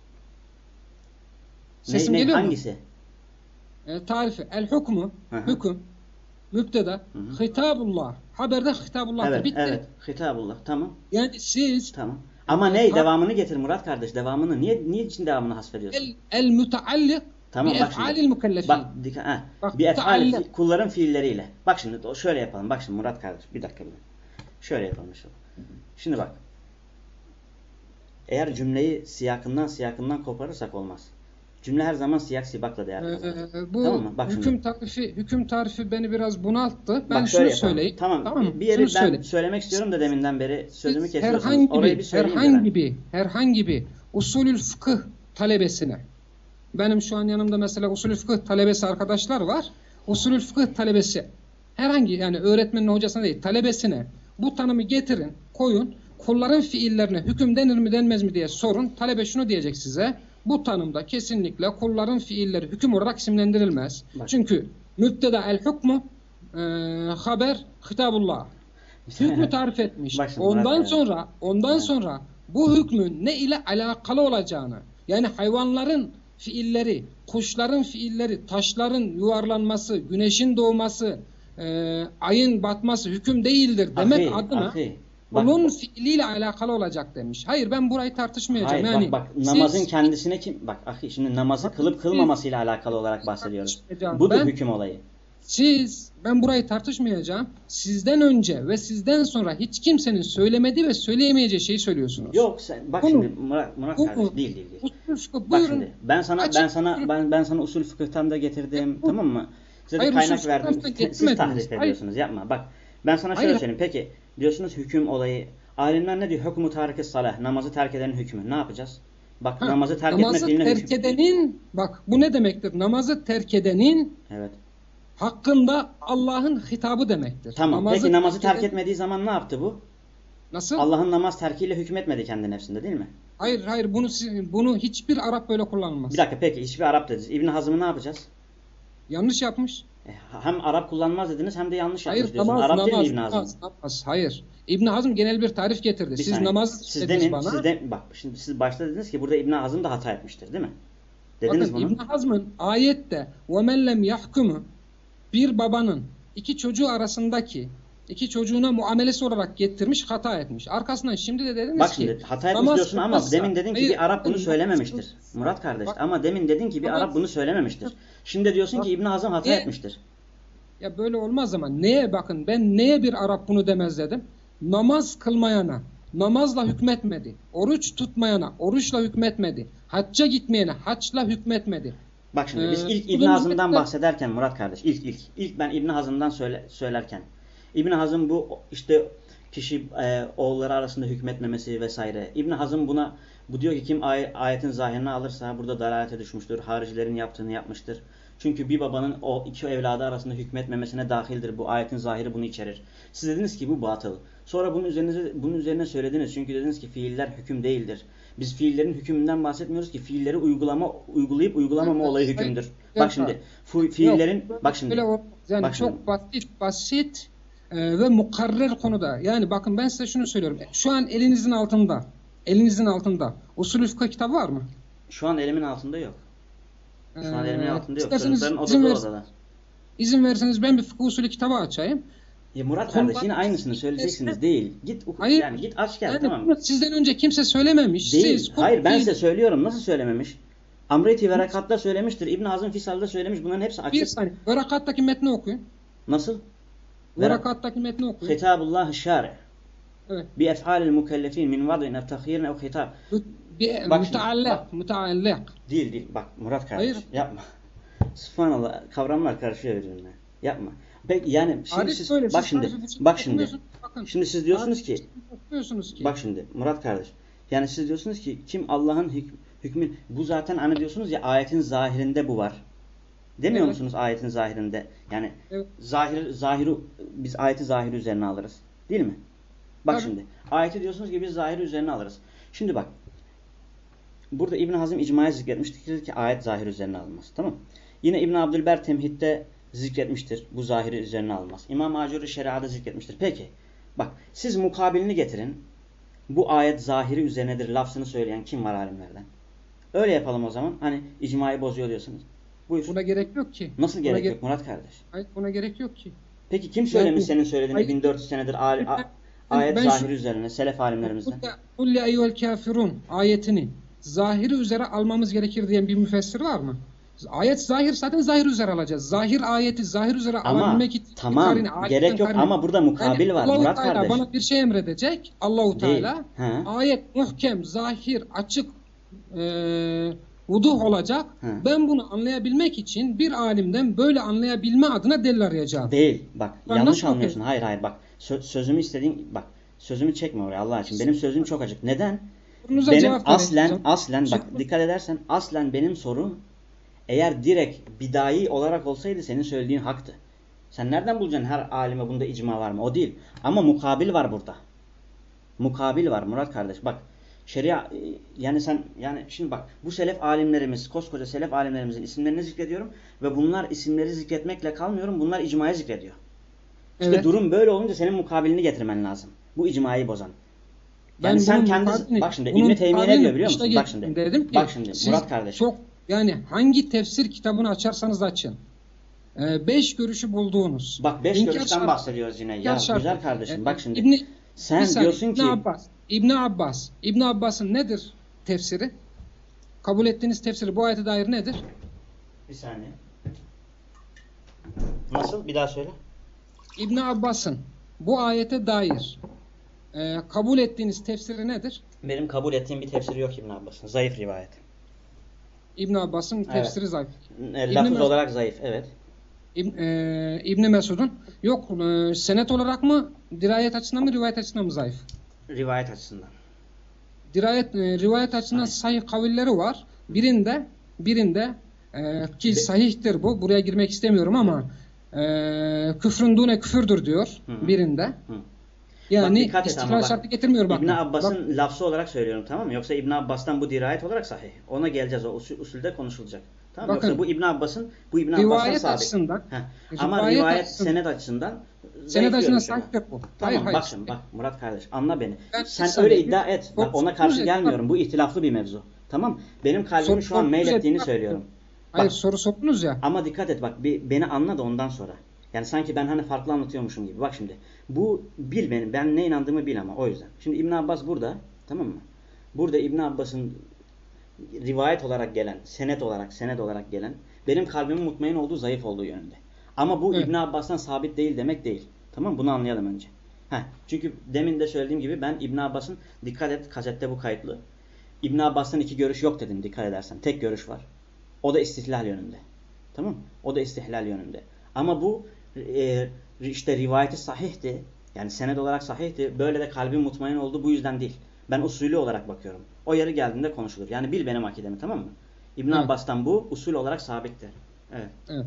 Ne, Sesim ne, geliyor mu? hangisi? E, tarifi, el hukmu, hı. hüküm, müpteda, Hı hı. hitabullah, haberde hitabullah'tır. Evet, Bitti. evet. Hitabullah. Tamam. Yani siz Tamam. Ama ne? Devamını getir Murat kardeş. Devamını. Niye niye için devamını hasfediyorsun? el, el müteallik Tamam bak şimdi. mükellefin. Bak dikkat ha. Bak, bir efal müteallik. fi- kulların fiilleriyle. Bak şimdi şöyle yapalım. Bak şimdi Murat kardeş bir dakika bir. Şöyle yapalım işte. Şimdi bak. Eğer cümleyi siyakından siyakından koparırsak olmaz. Cümle her zaman siyak sibakla değer Ee, kazanır. bu Tamam mı? Bak hüküm şimdi. tarifi hüküm tarifi beni biraz bunalttı. Ben Bak şunu yapalım. söyleyeyim. Tamam. mı? bir yeri Şunu ben söyleyeyim. söylemek istiyorum da deminden beri sözümü kesiyorsunuz. herhangi Orayı bir bir herhangi bir herhangi bir usulül fıkıh talebesine benim şu an yanımda mesela usulül fıkıh talebesi arkadaşlar var. Usulül fıkıh talebesi herhangi yani öğretmenin hocasına değil talebesine Bu tanımı getirin, koyun. Kulların fiillerine hüküm denir mi denmez mi diye sorun. Talebe şunu diyecek size. Bu tanımda kesinlikle kulların fiilleri hüküm olarak isimlendirilmez. Bak. Çünkü mübteda el hukmu e, haber hitabullah. <laughs> Hükmü tarif etmiş. Ondan sonra ondan sonra bu hükmün ne ile alakalı olacağını yani hayvanların fiilleri, kuşların fiilleri, taşların yuvarlanması, güneşin doğması, e, ayın batması hüküm değildir demek Ahi, adına ahi. Bak, onun fiiliyle alakalı olacak demiş. Hayır ben burayı tartışmayacağım. Hayır yani bak bak siz- namazın kendisine kim bak ahi şimdi namazı kılıp kılmamasıyla alakalı olarak bahsediyoruz. Tartışmayacağım. Budur Ben- hüküm olayı. Siz, ben burayı tartışmayacağım. Sizden önce ve sizden sonra hiç kimsenin söylemediği ve söyleyemeyeceği şeyi söylüyorsunuz. Yok sen bak Bunu- şimdi Murat, Murat Bu- kardeş değil değil değil. Usul fıkıh, Bak buyurun. şimdi ben sana Açık- ben sana ben ben sana usul fıkıhtan da getirdim tamam mı? Size de Hayır, kaynak verdim. Siz tahrif ediyorsunuz. Yapma. Bak ben sana şöyle Hayır. söyleyeyim. Peki diyorsunuz hüküm olayı. Alimler ne diyor? Hükmü tariki salah. Namazı terk edenin hükmü. Ne yapacağız? Bak Ha, namazı terk namazı etmek terk hüküm. edenin bak bu ne demektir? Namazı terk edenin Evet hakkında Allah'ın hitabı demektir. Tamam. Namazı Peki namazı terk, etmediği zaman ne yaptı bu? Nasıl? Allah'ın namaz terkiyle hükmetmedi kendi nefsinde değil mi? Hayır hayır bunu bunu hiçbir Arap böyle kullanmaz. Bir dakika peki hiçbir Arap dediniz. İbn Hazm'ı ne yapacağız? Yanlış yapmış. E, hem Arap kullanmaz dediniz hem de yanlış hayır, yapmış diyorsun. Namaz, Arap namaz, değil İbn Hazm? Namaz, namaz, hayır. İbn Hazm genel bir tarif getirdi. Bir siz saniye. namaz siz dediniz bana. Siz de, bak şimdi siz başta dediniz ki burada İbn Hazm da hata etmiştir değil mi? Dediniz Bakın, bunu. İbn Hazm'ın ayette "Ve men lem bir babanın iki çocuğu arasındaki iki çocuğuna muamelesi olarak getirmiş hata etmiş. Arkasından şimdi de dediniz Bak ki şimdi hata etmiş namaz diyorsun ama kılmazsa- demin dedin ki Hayır, bir Arap bunu söylememiştir. Murat kardeş Bak- ama demin dedin ki bir Arap bunu söylememiştir. Şimdi diyorsun Bak- ki İbn Hazım hata E- etmiştir. Ya böyle olmaz ama neye bakın ben neye bir Arap bunu demez dedim. Namaz kılmayana namazla hükmetmedi. Oruç tutmayana oruçla hükmetmedi. Hacca gitmeyene haçla hükmetmedi. Bak şimdi biz Ee, ilk İbn üzerinde- bahsederken Murat kardeş ilk ilk ilk ben İbn Hazım'dan söyle, söylerken İbn Hazım bu işte kişi e, oğulları arasında hükmetmemesi vesaire. İbn Hazım buna bu diyor ki kim ay- ayetin zahirini alırsa burada dalalete düşmüştür. Haricilerin yaptığını yapmıştır. Çünkü bir babanın o iki evladı arasında hükmetmemesine dahildir. Bu ayetin zahiri bunu içerir. Siz dediniz ki bu batıl. Sonra bunun üzerine bunun üzerine söylediniz. Çünkü dediniz ki fiiller hüküm değildir. Biz fiillerin hükmünden bahsetmiyoruz ki fiilleri uygulama uygulayıp uygulamama olayı hükümdür. Bak şimdi fiillerin Yok, bak şimdi yani bak şimdi. çok basit basit e, ve mukarrer konuda. Yani bakın ben size şunu söylüyorum. Şu an elinizin altında elinizin altında usulü fıkıh kitabı var mı? Şu an elimin altında yok. Şu an elimin Ee, altında yok. isterseniz Çocukların izin, ver, izin verirseniz ben bir fıkıh usulü kitabı açayım. Ya Murat Konu- kardeş yine aynısını söyleyeceksiniz değil. Git Hayır. yani git aç gel Yani tamam. bunu sizden önce kimse söylememiş. Değil. Siz, Hayır ben değil. size söylüyorum. Nasıl söylememiş? Amreti Verakat'ta söylemiştir. İbn Hazım Fisal'da söylemiş. Bunların hepsi Bir açık. saniye. Verakattaki metni okuyun. Nasıl? Verakattaki metni okuyun. Hitabullah şari. Evet. Bi ef'alil mukellefin min vadin ev tahhirin ev hitab. Bir Bak müteallak, müteallak. Değil değil. Bak Murat kardeş Hayır. yapma. Subhanallah kavramlar karışıyor birbirine. Yapma. Peki yani şimdi Arif siz böyle, bak siz şimdi bak şimdi okumuyorsunuz. Bakın. şimdi siz diyorsunuz ki Diyorsunuz ki. Bak şimdi Murat kardeş. Yani siz diyorsunuz ki kim Allah'ın hük hükmü bu zaten hani diyorsunuz ya ayetin zahirinde bu var. Demiyor Evet. musunuz ayetin zahirinde? Yani Evet. zahir zahiri biz ayeti zahiri üzerine alırız. Değil mi? Bak Tabii. şimdi. Ayeti diyorsunuz ki biz zahiri üzerine alırız. Şimdi bak. Burada İbn Hazım icmaya zikretmiştir dedi ki ayet zahir üzerine alınmaz. Tamam? Yine İbn Abdülber temhitte zikretmiştir. Bu zahiri üzerine alınmaz. İmam Acuri şeriada zikretmiştir. Peki. Bak siz mukabilini getirin. Bu ayet zahiri üzerinedir lafzını söyleyen kim var alimlerden? Öyle yapalım o zaman. Hani icmayı bozuyor diyorsunuz. Buyur. Buna gerek yok ki. Nasıl gerek ge- yok Murat kardeş? Hayır, buna gerek yok ki. Peki kim söylemiş Yani- senin söylediğini Hayır. 1400 senedir al- a- Ben- ayet ben şu- zahiri üzerine selef alimlerimizden? Kulli eyyuhel kafirun ayetini zahiri üzere almamız gerekir diyen bir müfessir var mı? Ayet zahir zaten zahir üzere alacağız. Zahir ayeti zahir üzere Ama alabilmek için tamam karine, gerek yok karine. ama burada mukabil Yani var Allah-u Murat Teala kardeş. bana bir şey emredecek. Allahu. Teala He. ayet muhkem, zahir, açık e, vuduh olacak. He. Ben bunu anlayabilmek için bir alimden böyle anlayabilme adına delil arayacağım. Değil. Bak Ben yanlış anlıyorsun. Hayır hayır bak. Sö- sözümü istediğin bak. Sözümü çekme oraya Allah için. Benim sözüm çok açık. Neden? Sorunuza Benim aslen aslen bak dikkat edersen aslen benim sorum eğer direkt bidai olarak olsaydı senin söylediğin haktı. Sen nereden bulacaksın her alime bunda icma var mı? O değil. Ama mukabil var burada. Mukabil var Murat kardeş. Bak şeria e, yani sen yani şimdi bak bu selef alimlerimiz koskoca selef alimlerimizin isimlerini zikrediyorum ve bunlar isimleri zikretmekle kalmıyorum. Bunlar icmayı zikrediyor. İşte Evet. durum böyle olunca senin mukabilini getirmen lazım. Bu icmayı bozan. Ben Yani sen bunun kendi bak şimdi İbn Teymiye ne diyor biliyor musun? Bak şimdi. Dedim ki, bak şimdi Murat kardeş. Çok yani hangi tefsir kitabını açarsanız açın. Ee, beş görüşü bulduğunuz. Bak beş İnkar görüşten şartı- bahsediyoruz yine. Ya güzel kardeşim Ee, bak şimdi. İbni, sen saniye, diyorsun ki Abbas. İbni Abbas. İbni Abbas'ın nedir tefsiri? Kabul ettiğiniz tefsiri bu ayete dair nedir? bir saniye. Nasıl? Bir daha söyle. İbni Abbas'ın bu ayete dair e, kabul ettiğiniz tefsiri nedir? Benim kabul ettiğim bir tefsiri yok İbn Abbas'ın. Zayıf rivayet. İbn Abbas'ın tefsiri zayıf. E, İbn Lafız Mesud- olarak zayıf. Evet. İbn, e, İbni Mesud'un yok e, senet olarak mı dirayet açısından mı rivayet açısından mı zayıf? Rivayet açısından. Dirayet e, rivayet açısından sahih kavilleri var. Birinde birinde e, ki sahihtir bu. Buraya girmek istemiyorum ama e, küfrün dune küfürdür diyor Hı. birinde. Hı. Yani bak. şartı getirmiyor bak. İbn Abbas'ın lafzı olarak söylüyorum tamam mı? Yoksa İbn Abbas'tan bu dirayet olarak sahih. Ona geleceğiz. O usul, usulde konuşulacak. Tamam mı? Bakın. Yoksa bu İbn Abbas'ın bu İbn rivayet sabit. açısından Heh. Ama Rivayet açısından- senet açısından senet açısından ama. sahihtir bu. Tamam hayır bak şimdi bak Murat kardeş anla beni. Ben Sen öyle iddia et. Bak ona karşı gelmiyorum. Bu ihtilaflı bir mevzu. Tamam? Benim kalbimin Çok- şu an meylettiğini söylüyorum. Hayır Bak. soru sordunuz ya. Ama dikkat et bak bir, beni anla da ondan sonra. Yani sanki ben hani farklı anlatıyormuşum gibi. Bak şimdi bu bil benim. Ben ne inandığımı bil ama o yüzden. Şimdi İbn Abbas burada tamam mı? Burada İbn Abbas'ın rivayet olarak gelen, senet olarak, senet olarak gelen benim kalbimin mutmain olduğu, zayıf olduğu yönünde. Ama bu Evet. İbn Abbas'tan sabit değil demek değil. Tamam mı? Bunu anlayalım önce. Heh, çünkü demin de söylediğim gibi ben İbn Abbas'ın dikkat et kasette bu kayıtlı. İbn Abbas'tan iki görüş yok dedim dikkat edersen. Tek görüş var. O da istihlal yönünde. Tamam? O da istihlal yönünde. Ama bu e, işte rivayeti sahihti. Yani senet olarak sahihti. Böyle de kalbim mutmain oldu. Bu yüzden değil. Ben usulü olarak bakıyorum. O yeri geldiğinde konuşulur. Yani bil benim akidemi tamam mı? İbn Evet. Abbas'tan bu usul olarak sabittir. Evet. Evet.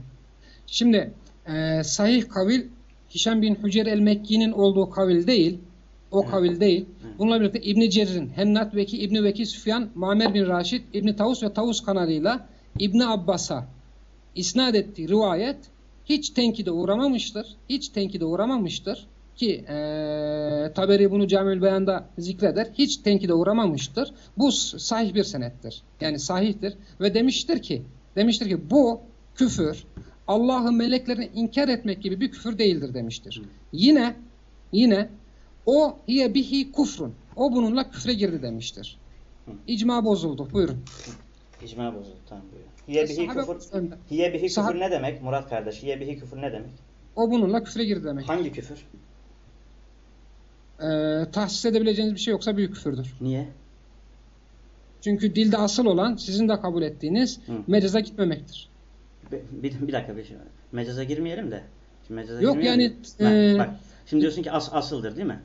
Şimdi e, sahih kavil Hişam bin Hücer el-Mekki'nin olduğu kavil değil. O Evet. kavil değil. Evet. Bununla birlikte İbn Cerir'in, Hennat Veki, İbn Veki Süfyan, Muammer bin Raşid, İbn Tavus ve Tavus kanalıyla İbn Abbas'a isnat ettiği rivayet hiç tenkide uğramamıştır. Hiç tenkide uğramamıştır. Ki e, Taberi bunu Camiül Beyan'da zikreder. Hiç tenkide uğramamıştır. Bu sahih bir senettir. Yani sahihtir. Ve demiştir ki demiştir ki bu küfür Allah'ı meleklerini inkar etmek gibi bir küfür değildir demiştir. Yine yine o hiye bihi kufrun. O bununla küfre girdi demiştir. İcma bozuldu. Buyurun. İcma bozuldu. Tamam buyurun. Hiye bihi küfür, hiye bihi küfür ne demek Murat kardeş? Hiye bihi küfür ne demek? O bununla küfre girdi demek. Hangi küfür? Ee, tahsis edebileceğiniz bir şey yoksa büyük küfürdür. Niye? Çünkü dilde asıl olan sizin de kabul ettiğiniz Hı. mecaza gitmemektir. Bir, bir, dakika bir şey. Mecaza girmeyelim de. Şimdi mecaza Yok yani, e, bak. Şimdi diyorsun ki as, asıldır değil mi?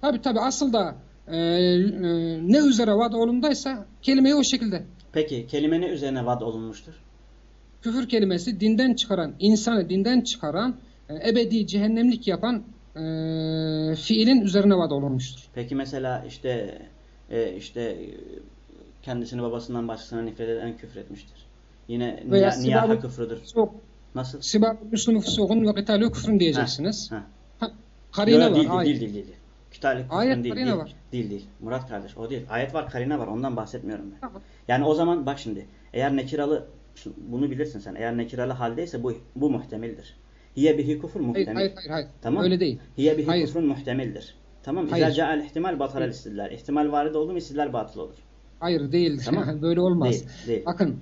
Tabi tabi asıl da e, e, ne üzere vad olundaysa kelimeyi o şekilde. Peki kelime ne üzerine vad olunmuştur? Küfür kelimesi dinden çıkaran, insanı dinden çıkaran, e, ebedi cehennemlik yapan e, fiilin üzerine vad olunmuştur. Peki mesela işte e, işte e, kendisini babasından başkasına nefret eden küfür etmiştir. Yine Veya niya, niyaha küfrüdür. Sok, Nasıl? sibab müslümü fusuğun ve kıtalü küfrün diyeceksiniz. Ha. Ha, karine Yok, var. değil, değil, değil, değil, Kütahlık küfrün Ayet, değil, karine değil, var. değil, değil. Murat kardeş o değil. Ayet var, karine var. Ondan bahsetmiyorum ben. Tamam. Yani o zaman bak şimdi. Eğer nekiralı, bunu bilirsin sen. Eğer nekiralı haldeyse bu bu muhtemeldir. Hiye bihi kufur Hayır, muhtemel. hayır, hayır, hayır. Tamam. Öyle değil. Hiye bihi Hayır. kufrun muhtemeldir. Tamam. İzâ ca'al ihtimal batalel istidlal. İhtimal varid oldu mu istidlal batıl olur. Hayır değil. <laughs> Tamam. böyle olmaz. Değil, değil. Bakın.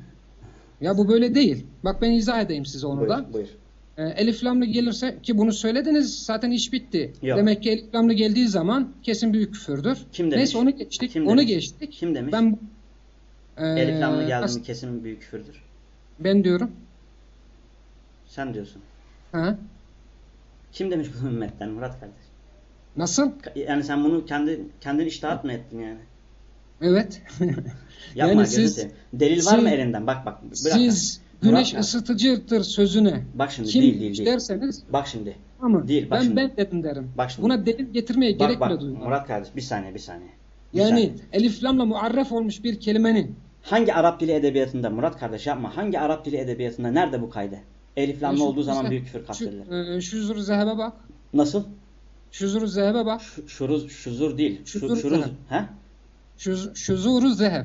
Ya bu böyle değil. Bak ben izah edeyim size onu da. Buyur, buyur. E, elif lamlı gelirse ki bunu söylediniz zaten iş bitti. Yok. Demek ki elif lamlı geldiği zaman kesin büyük küfürdür. Kim demiş? Neyse onu geçtik. Kim onu demiş? geçtik. Kim demiş? Ben e, Elif lamlı geldi mi kesin büyük küfürdür. ben diyorum. Sen diyorsun. Ha? Kim demiş bunu ümmetten Murat kardeş? Nasıl? Yani sen bunu kendi kendin iştahat mı ettin yani? Evet. <laughs> Yapma Yani siz-. Delil var mı siz- elinden? Bak bak. Bırak Siz güneş ya. ısıtıcıdır sözüne Bak şimdi kim değil değil değil. derseniz Bak şimdi. ama Değil, bak ben şimdi. ben dedim derim. Bak şimdi. Buna delil getirmeye Bak gerek bile duymam. Murat kardeş bir saniye bir saniye. Bir yani saniye. elif lamla muarref olmuş bir kelimenin Hangi Arap dili edebiyatında Murat kardeş yapma. Hangi Arap dili edebiyatında nerede bu kaydı? Elif lamlı Şu- olduğu zaman büyük küfür kastedilir. E, şuzur zehebe bak. Nasıl? Şuzur zehebe bak. Şu- Şuruz, şuzur değil. Şu, Şuzur şuruz. He? Şuz, şuzuru zeheb.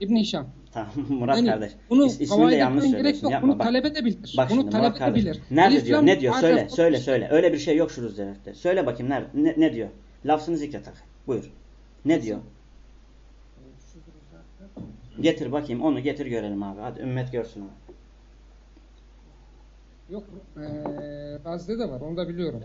İbn Hişam. Tamam <laughs> Murat Yani kardeş. bunu İs, ismini de yanlış söylüyorsun. yok. Yapma Bunu bak. talep edebilir. Bak bunu şimdi talep Murat kardeş. edebilir. Nerede Elif diyor? Ne diyor? Söyle söyle söyle. Öyle bir şey yok şuruz zerefte. Söyle bakayım nerede? Ne, ne diyor? Lafzını zikret. akı. Buyur. Ne diyor? Getir bakayım onu getir görelim abi. Hadi ümmet görsün onu. Yok. E, Razide de var. Onu da biliyorum.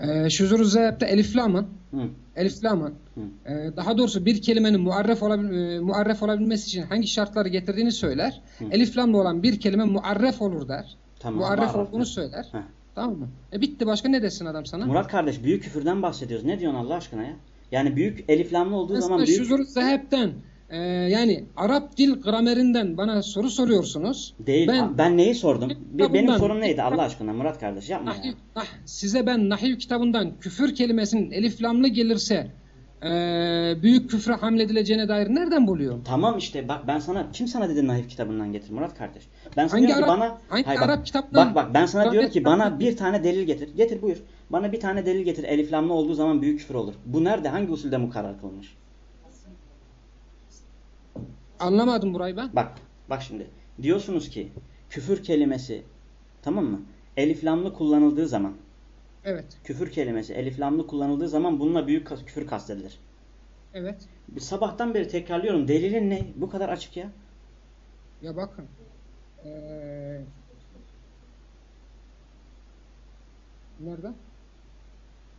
E, şuzuru zehebte elif lamın Hı. elif lamın Hı. e, daha doğrusu bir kelimenin muarref, olabil, e, muarref olabilmesi için hangi şartları getirdiğini söyler. Hı. Elif lamla olan bir kelime muarref olur der. Tamam. muarref olduğunu söyler. Heh. Tamam mı? E bitti başka ne desin adam sana? Murat kardeş büyük küfürden bahsediyoruz. Ne diyorsun Allah aşkına ya? Yani büyük eliflamlı olduğu zaman Mesela büyük... şuzur zehebten e, yani Arap dil gramerinden bana soru soruyorsunuz. Değil. Ben, Ben, neyi sordum? Kitabından- benim sorum neydi Allah aşkına Murat kardeş yapma ya. Nahiv, nah, size ben nahiv kitabından küfür kelimesinin elif lamlı gelirse e, büyük küfre hamledileceğine dair nereden buluyorum? Tamam işte bak ben sana kim sana dedi Naif kitabından getir Murat kardeş. Ben sana Hangi diyorum ki Arap- bana hangi Hayır bak, Arap kitaptan- Bak bak ben sana diyorum ki bana bir tane delil getir. Getir buyur. Bana bir tane delil getir. Eliflamlı olduğu zaman büyük küfür olur. Bu nerede? Hangi usulde mukarrar kılınmış? Anlamadım burayı ben. Bak bak şimdi. Diyorsunuz ki küfür kelimesi tamam mı? Eliflamlı kullanıldığı zaman Evet. küfür kelimesi eliflamlı kullanıldığı zaman bununla büyük küfür kastedilir. Evet. Bir sabahtan beri tekrarlıyorum. Delilin ne? Bu kadar açık ya. Ya bakın. Ee, nerede?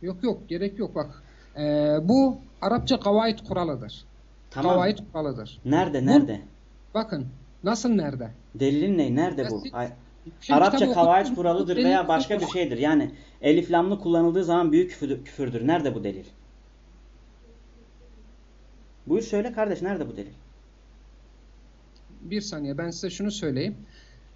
Yok yok gerek yok bak. Ee, bu Arapça kavaid kuralıdır. Tamam. Kavaid kuralıdır. Nerede? Bu- Nerede? Bakın nasıl nerede? Delilin ne? Nerede bu? Ay- Şimdi Arapça okudum, kuralıdır veya başka bir şeydir. Yani eliflamlı kullanıldığı zaman büyük küfürdür. küfürdür. Nerede bu delil? Buyur söyle kardeş nerede bu delil? Bir saniye ben size şunu söyleyeyim.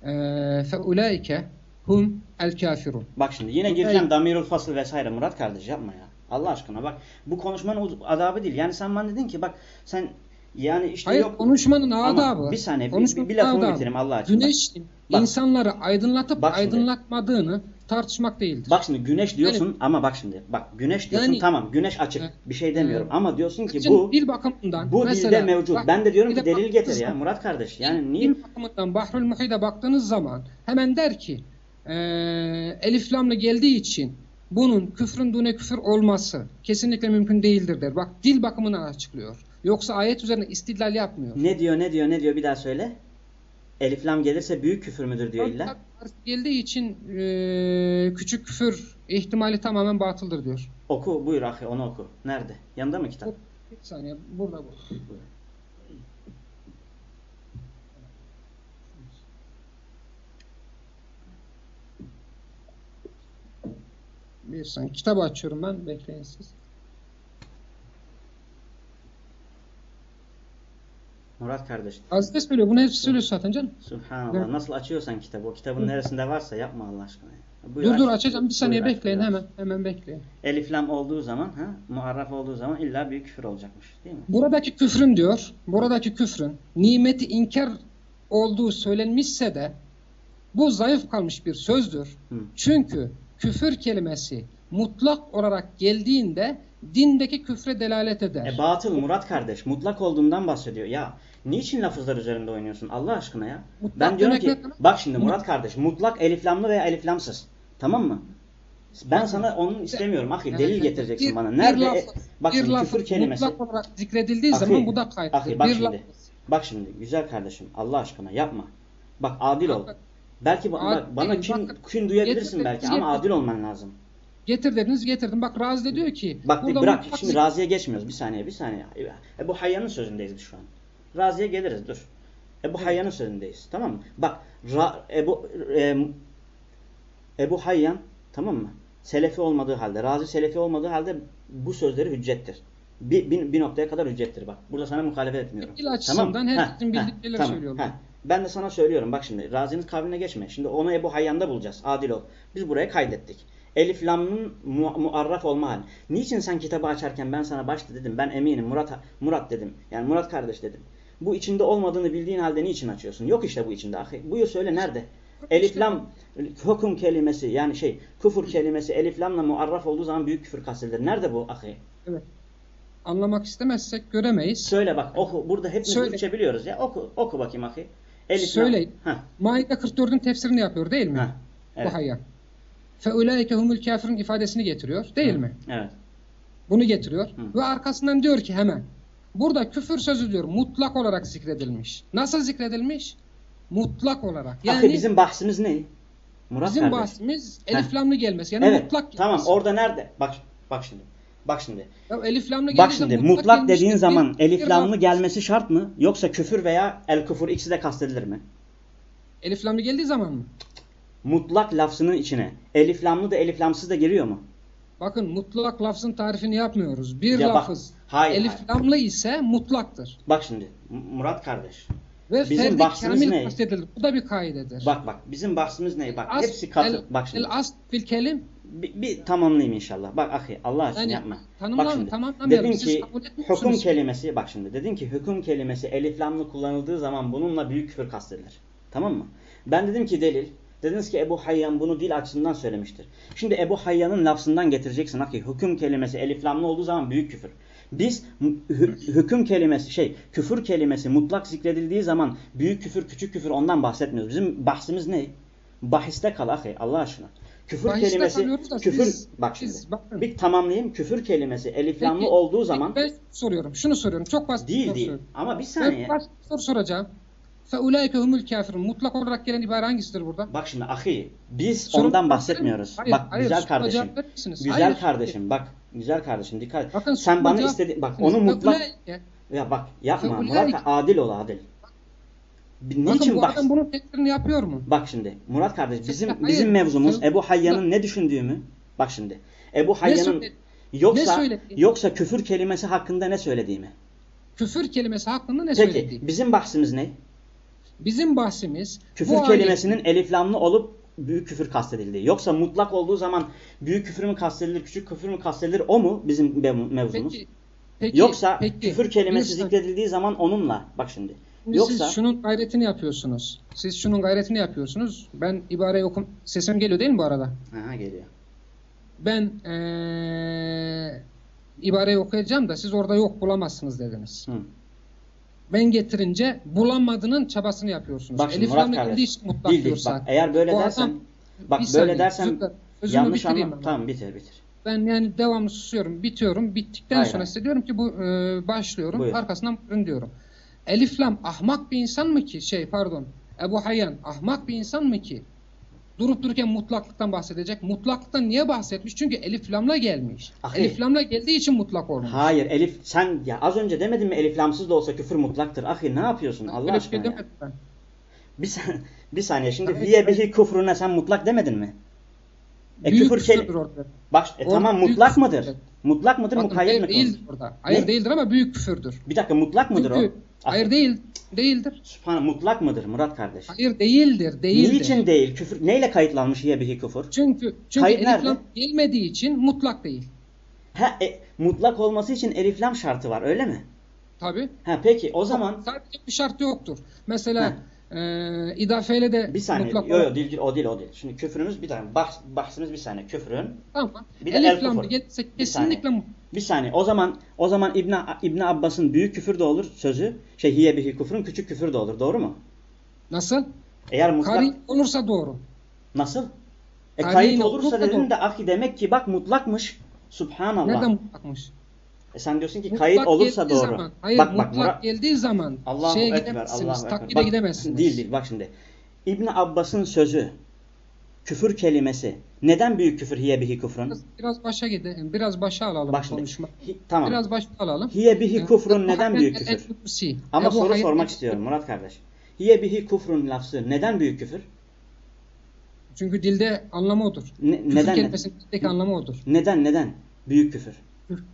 Ee, fe ulaike hum el kafirun. Bak şimdi yine gireceğim damirul fasıl vesaire Murat kardeş yapma ya. Allah aşkına bak bu konuşmanın adabı değil. Yani sen bana dedin ki bak sen yani işte Hayır yok konuşmanın adabı. bir saniye, bir- konuşmanın bir- bir lafımı adabı, bitireyim Allah aşkına. Güneşin Bak. insanları aydınlatıp Bak şimdi. aydınlatmadığını tartışmak değildir. Bak şimdi güneş diyorsun ama bak şimdi bak güneş diyorsun Yani- tamam güneş açık Evet. bir şey demiyorum Evet. ama diyorsun ki bu dil bakımından bu mesela, dilde mevcut. bak, ben de diyorum ki delil getir ya Murat kardeş. Yani niye dil bakımından Bahrül Muhit'e baktığınız zaman hemen der ki e, elif lamla geldiği için bunun küfrün dune küfür olması kesinlikle mümkün değildir der. Bak dil bakımından açıklıyor. Yoksa ayet üzerine istidlal yapmıyor. ne diyor ne diyor ne diyor bir daha söyle. Eliflam gelirse büyük küfür müdür diyor illa. Geldiği için e, küçük küfür ihtimali tamamen batıldır diyor. Oku buyur ahi onu oku. Nerede? Yanında mı kitap? Bir saniye burada bu. Bir saniye kitabı açıyorum ben bekleyin siz. Murat kardeş. Aziz söylüyor bunu hepsi söylüyor zaten canım. Subhanallah. Evet. Nasıl açıyorsan kitabı o kitabın neresinde varsa yapma Allah aşkına. Buyur, dur aç. dur açacağım bir saniye Buyur, bekleyin aç. hemen hemen bekleyin. Eliflam olduğu zaman ha muarraf olduğu zaman illa büyük küfür olacakmış değil mi? Buradaki küfrün diyor, buradaki küfrün nimeti inkar olduğu söylenmişse de bu zayıf kalmış bir sözdür. Hı. Çünkü küfür kelimesi mutlak olarak geldiğinde dindeki küfre delalet eder. E batıl Murat kardeş mutlak olduğundan bahsediyor. Ya niçin lafızlar üzerinde oynuyorsun Allah aşkına ya? Mutlak ben diyorum ki ne bak şimdi Murat kardeş mutlak eliflamlı veya eliflamsız. Tamam mı? Ben sana onun istemiyorum. Ahi delil Evet, getireceksin bir- bana. bir Nerede? lafız- e, bak bir şimdi lafız küfür kelimesi. mutlak olarak zikredildiği Ahi, zaman bu da kayıttır. ahi, bak bir şimdi. lafız. Bak şimdi güzel kardeşim Allah aşkına yapma. Bak adil ol. Bak, Belki ba- Adil bak, bana değil, kin, bakın. kin duyabilirsin Getir- belki getir- ama adil olman lazım. Getir dediniz getirdim. Bak Razi de diyor ki Bak bırak mutlak şimdi Razi'ye geçmiyoruz. Bir saniye bir saniye. Ebu Hayyan'ın sözündeyiz biz şu an. Razi'ye geliriz dur. Ebu Hayyan'ın sözündeyiz. Tamam mı? Bak Ra, Ebu e, Ebu Hayyan tamam mı? Selefi olmadığı halde, Razi Selefi olmadığı halde bu sözleri hüccettir. Bir, bir, bir noktaya kadar hüccettir bak. Burada sana muhalefet etmiyorum. Dil açısından herkesin Heh, bildikleri tamam, söylüyorlar. heh. Ben de sana söylüyorum bak şimdi Razi'nin kavline geçme. Şimdi onu Ebu Hayyan'da bulacağız. Adil ol. Biz buraya kaydettik. Elif lamın mu muarraf olma hali. Niçin sen kitabı açarken ben sana başta dedim ben eminim Murat Murat dedim. Yani Murat kardeş dedim. Bu içinde olmadığını bildiğin halde niçin açıyorsun? Yok işte bu içinde. Buyur söyle nerede? Elif lam hukum kelimesi yani şey küfür kelimesi elif lamla muarraf olduğu zaman büyük küfür kastedilir. Nerede bu ahi? Evet. Anlamak istemezsek göremeyiz. Söyle bak oku. Burada hepimiz Söyle. Türkçe biliyoruz ya. Oku, oku bakayım ahi. Elif. Söyleyin. Maide 44'ün tefsirini yapıyor değil mi? heh. Evet. Bu hayyan. Feulaike humul kafirun ifadesini getiriyor değil mi? Evet. Bunu getiriyor. Hı. Ve arkasından diyor ki hemen. Burada küfür sözü diyor mutlak olarak zikredilmiş. Nasıl zikredilmiş? Mutlak olarak. Yani Ahi bizim bahsimiz ne? Murat bizim kardeş. bahsimiz Heh. elif lamlı gelmesi. Yani evet. mutlak Tamam gelmesi. orada nerede? Bak bak şimdi. Bak şimdi. Ya elif lamlı Bak şimdi mutlak gelmiştir. dediğin Bir- zaman elif lamlı gelmesi şart mı? Yoksa küfür veya el küfür ikisi de kastedilir mi? Elif lamlı geldiği zaman mı? Mutlak lafzının içine elif lamlı da elif lamsız da giriyor mu? Bakın mutlak lafzın tarifini yapmıyoruz. Bir Ya bak, lafız hayır, elif hayır. lamlı ise mutlaktır. Bak şimdi Murat kardeş. Ve Bizim bahsimiz ne? Bu da bir kaidedir. Bak bak bizim bahsimiz ne? Bak As- hepsi katı. el, bak şimdi. El asl fil kelim Bir, bir tamamlayayım inşallah. Bak ahi Allah aşkına Yani yapma. bak şimdi. Dedin ki hüküm kelimesi bak şimdi. Dedin ki hüküm kelimesi elif lamlı kullanıldığı zaman bununla büyük küfür kastedilir. Tamam mı? Ben dedim ki delil. Dediniz ki Ebu Hayyan bunu dil açısından söylemiştir. Şimdi Ebu Hayyan'ın lafzından getireceksin. Aki hüküm kelimesi elif lamlı olduğu zaman büyük küfür. Biz hü- hüküm kelimesi şey küfür kelimesi mutlak zikredildiği zaman büyük küfür küçük küfür ondan bahsetmiyoruz. Bizim bahsimiz ne? Bahiste kal ahi Allah aşkına. Küfür Bahiste kelimesi küfür siz- bak şimdi. siz bakın. Bir tamamlayayım. Küfür kelimesi elif Peki, olduğu peki zaman ben soruyorum. Şunu soruyorum. Çok basit bir değil soru değil. soruyorum. Ama bir Ben saniye. basit bir soru soracağım. Feulaike humul kafirun. Mutlak olarak gelen ibare hangisidir burada? Bak şimdi ahi biz Soru- ondan bahsetmiyoruz. Hayır, bak hayır, güzel kardeşim. Güzel Hayır. kardeşim bak. Güzel kardeşim dikkat. Bakın Sen bana istedi bak onu mutlak ya bak yapma Murat adil ol adil. Bir- Bakın Niçin bu bak adam bunun tefsirini yapıyor mu? bak şimdi Murat kardeş bizim Hayır, bizim mevzumuz Ebu Hayyan'ın ne düşündüğümü bak şimdi. Ebu Hayyan'ın yoksa yoksa küfür kelimesi hakkında ne söylediğimi. Küfür kelimesi hakkında ne Peki bizim bahsimiz ne? Bizim bahsimiz Küfür kelimesinin elif lamlı olup büyük küfür kastedildiği. Yoksa mutlak olduğu zaman büyük küfür mü kastedilir, küçük küfür mü kastedilir o mu bizim mevzumuz? Peki, peki, Yoksa peki, küfür kelimesi zikredildiği zaman onunla bak şimdi. Yoksa Siz şunun gayretini yapıyorsunuz. Siz şunun gayretini yapıyorsunuz. Ben ibareyi okum. Sesim geliyor değil mi bu arada? Aha geliyor. Ben eee ibareyi okuyacağım da siz orada yok bulamazsınız dediniz. Hı. Ben getirince bulamadığının çabasını yapıyorsunuz. Bak şimdi Elif Murat kardeş. mutlak diyorsa. Bak eğer böyle Bu dersen adam- bak Bir böyle saniye, dersen sözümü yanlış bitireyim anla. ama. Tamam bitir bitir. Ben yani devamlı susuyorum, bitiyorum. Bittikten Hayır, sonra size diyorum ki bu e, başlıyorum. Buyur. Arkasından buyurun diyorum. Elif Lam ahmak bir insan mı ki? Şey pardon. Ebu Hayyan ahmak bir insan mı ki? Durup dururken mutlaklıktan bahsedecek. Mutlaklıktan niye bahsetmiş? Çünkü Elif Lam'la gelmiş. Ahi. Elif Lam'la geldiği için mutlak olmuş. Hayır Elif sen ya az önce demedin mi Elif lamsız da olsa küfür mutlaktır. Ahi ne yapıyorsun Allah şey aşkına ya. demedim ben. Bir, bir saniye şimdi hayır. bihi kufruna sen mutlak demedin mi? E Büyük küfür küfürdür keli orada. Bak e, Orada tamam mutlak mıdır? Mutlak mıdır Bakın, mukayyet mi? değildir orada. Hayır Ne? değildir ama büyük küfürdür. Bir dakika mutlak mıdır Çünkü, o? hayır değil. Değildir. Sübhane, mutlak mıdır Murat kardeş? Hayır değildir. Değildir. Niçin değil? Küfür neyle kayıtlanmış hiye bihi küfür? Çünkü çünkü Kayıt Elif nerede? Lam gelmediği için mutlak değil. Ha, e, mutlak olması için elif lam şartı var öyle mi? Tabi. Ha peki o zaman sadece bir şart yoktur. Mesela e, idafeyle de bir saniye. mutlak Yo yo olarak- değil, o değil o değil. Şimdi küfrümüz bir tane bahs, bahsimiz bir saniye küfrün. Tamam. Bir de el Elif lam kufur. gelirse Bir kesinlikle mu- Bir saniye. O zaman o zaman İbn İbn Abbas'ın büyük küfür de olur sözü. Şey hiye bihi küfrün küçük küfür de olur. Doğru mu? nasıl? Eğer mutlak Kari olursa doğru. nasıl? E kayıt olursa dedin de ahi demek ki bak mutlakmış. Subhanallah. Nereden mutlakmış? E sen diyorsun ki Mutlak kayıt olursa geldiği doğru. Zaman, hayır bak bak mutlak Murat geldiği zaman Allahu şeye ekber. gidemezsiniz. Allahu. Taklide Bak, gidemezsiniz. Değil değil bak şimdi. İbn Abbas'ın sözü küfür kelimesi neden büyük küfür hiye bihi küfrün? Biraz, biraz başa gidelim. Biraz başa alalım Bak şimdi. konuşma. Hi- tamam. Biraz başa alalım. Hiye bihi kufrun Ebu neden büyük küfür? Ama Ebu soru sormak istiyorum Murat kardeş. Hiye bihi kufrun lafzı neden büyük küfür? Çünkü dilde anlamı odur. Ne- Küfür neden kelimesinin dildeki anlamı odur. neden neden büyük küfür?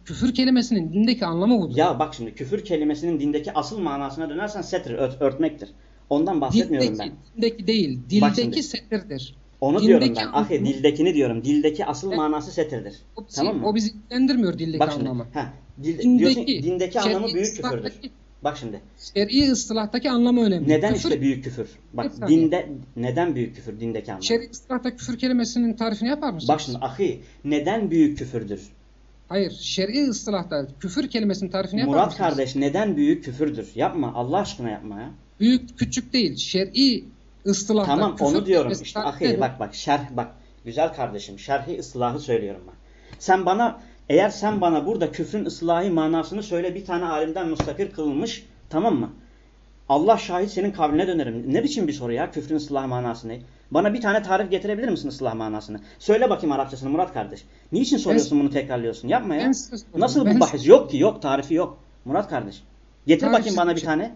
Küfür kelimesinin dindeki anlamı budur. Ya bak şimdi küfür kelimesinin dindeki asıl manasına dönersen setr, ört, örtmektir. Ondan bahsetmiyorum dildeki, ben. dildeki değil, dildeki setirdir. Onu dindeki diyorum ben. Ahi dildekini diyorum. Dildeki asıl Evet. manası setirdir. O bizi, Tamam mı? o bizi ilgilendirmiyor dildeki Bak şimdi. anlamı. Ha, dil, Dindeki, diyorsun, dindeki anlamı büyük küfürdür. ıslahtaki- Bak şimdi. Şer'i ıslahtaki anlamı önemli. Neden küfür, işte büyük küfür? Bak saniye. dinde neden büyük küfür dindeki anlamı? Şer'i ıslahta küfür kelimesinin tarifini yapar mısınız? Bak şimdi ahi neden büyük küfürdür? Hayır, şer'i ıslahta küfür kelimesinin tarifini yapar Murat mısınız? kardeş neden büyük küfürdür? Yapma Allah aşkına yapma ya. Büyük küçük değil, şer'i ıslahta Tamam küfür onu diyorum işte ahi bak bak şerh bak güzel kardeşim şerhi ıslahı söylüyorum ben. Sen bana eğer sen bana burada küfrün ıslahi manasını söyle bir tane alimden müstakil kılınmış tamam mı? Allah şahit senin kavline dönerim. Ne biçim bir soru ya küfrün ıslah manası ne? Bana bir tane tarif getirebilir misin ıslah manasını? Söyle bakayım Arapçasını Murat kardeş. Niçin soruyorsun bunu tekrarlıyorsun? Yapma ya. Ben. Nasıl Ben- bu bahis? Yok ki yok tarifi yok. Murat kardeş. Getir Tarifsiz bakayım bana bir bir tane.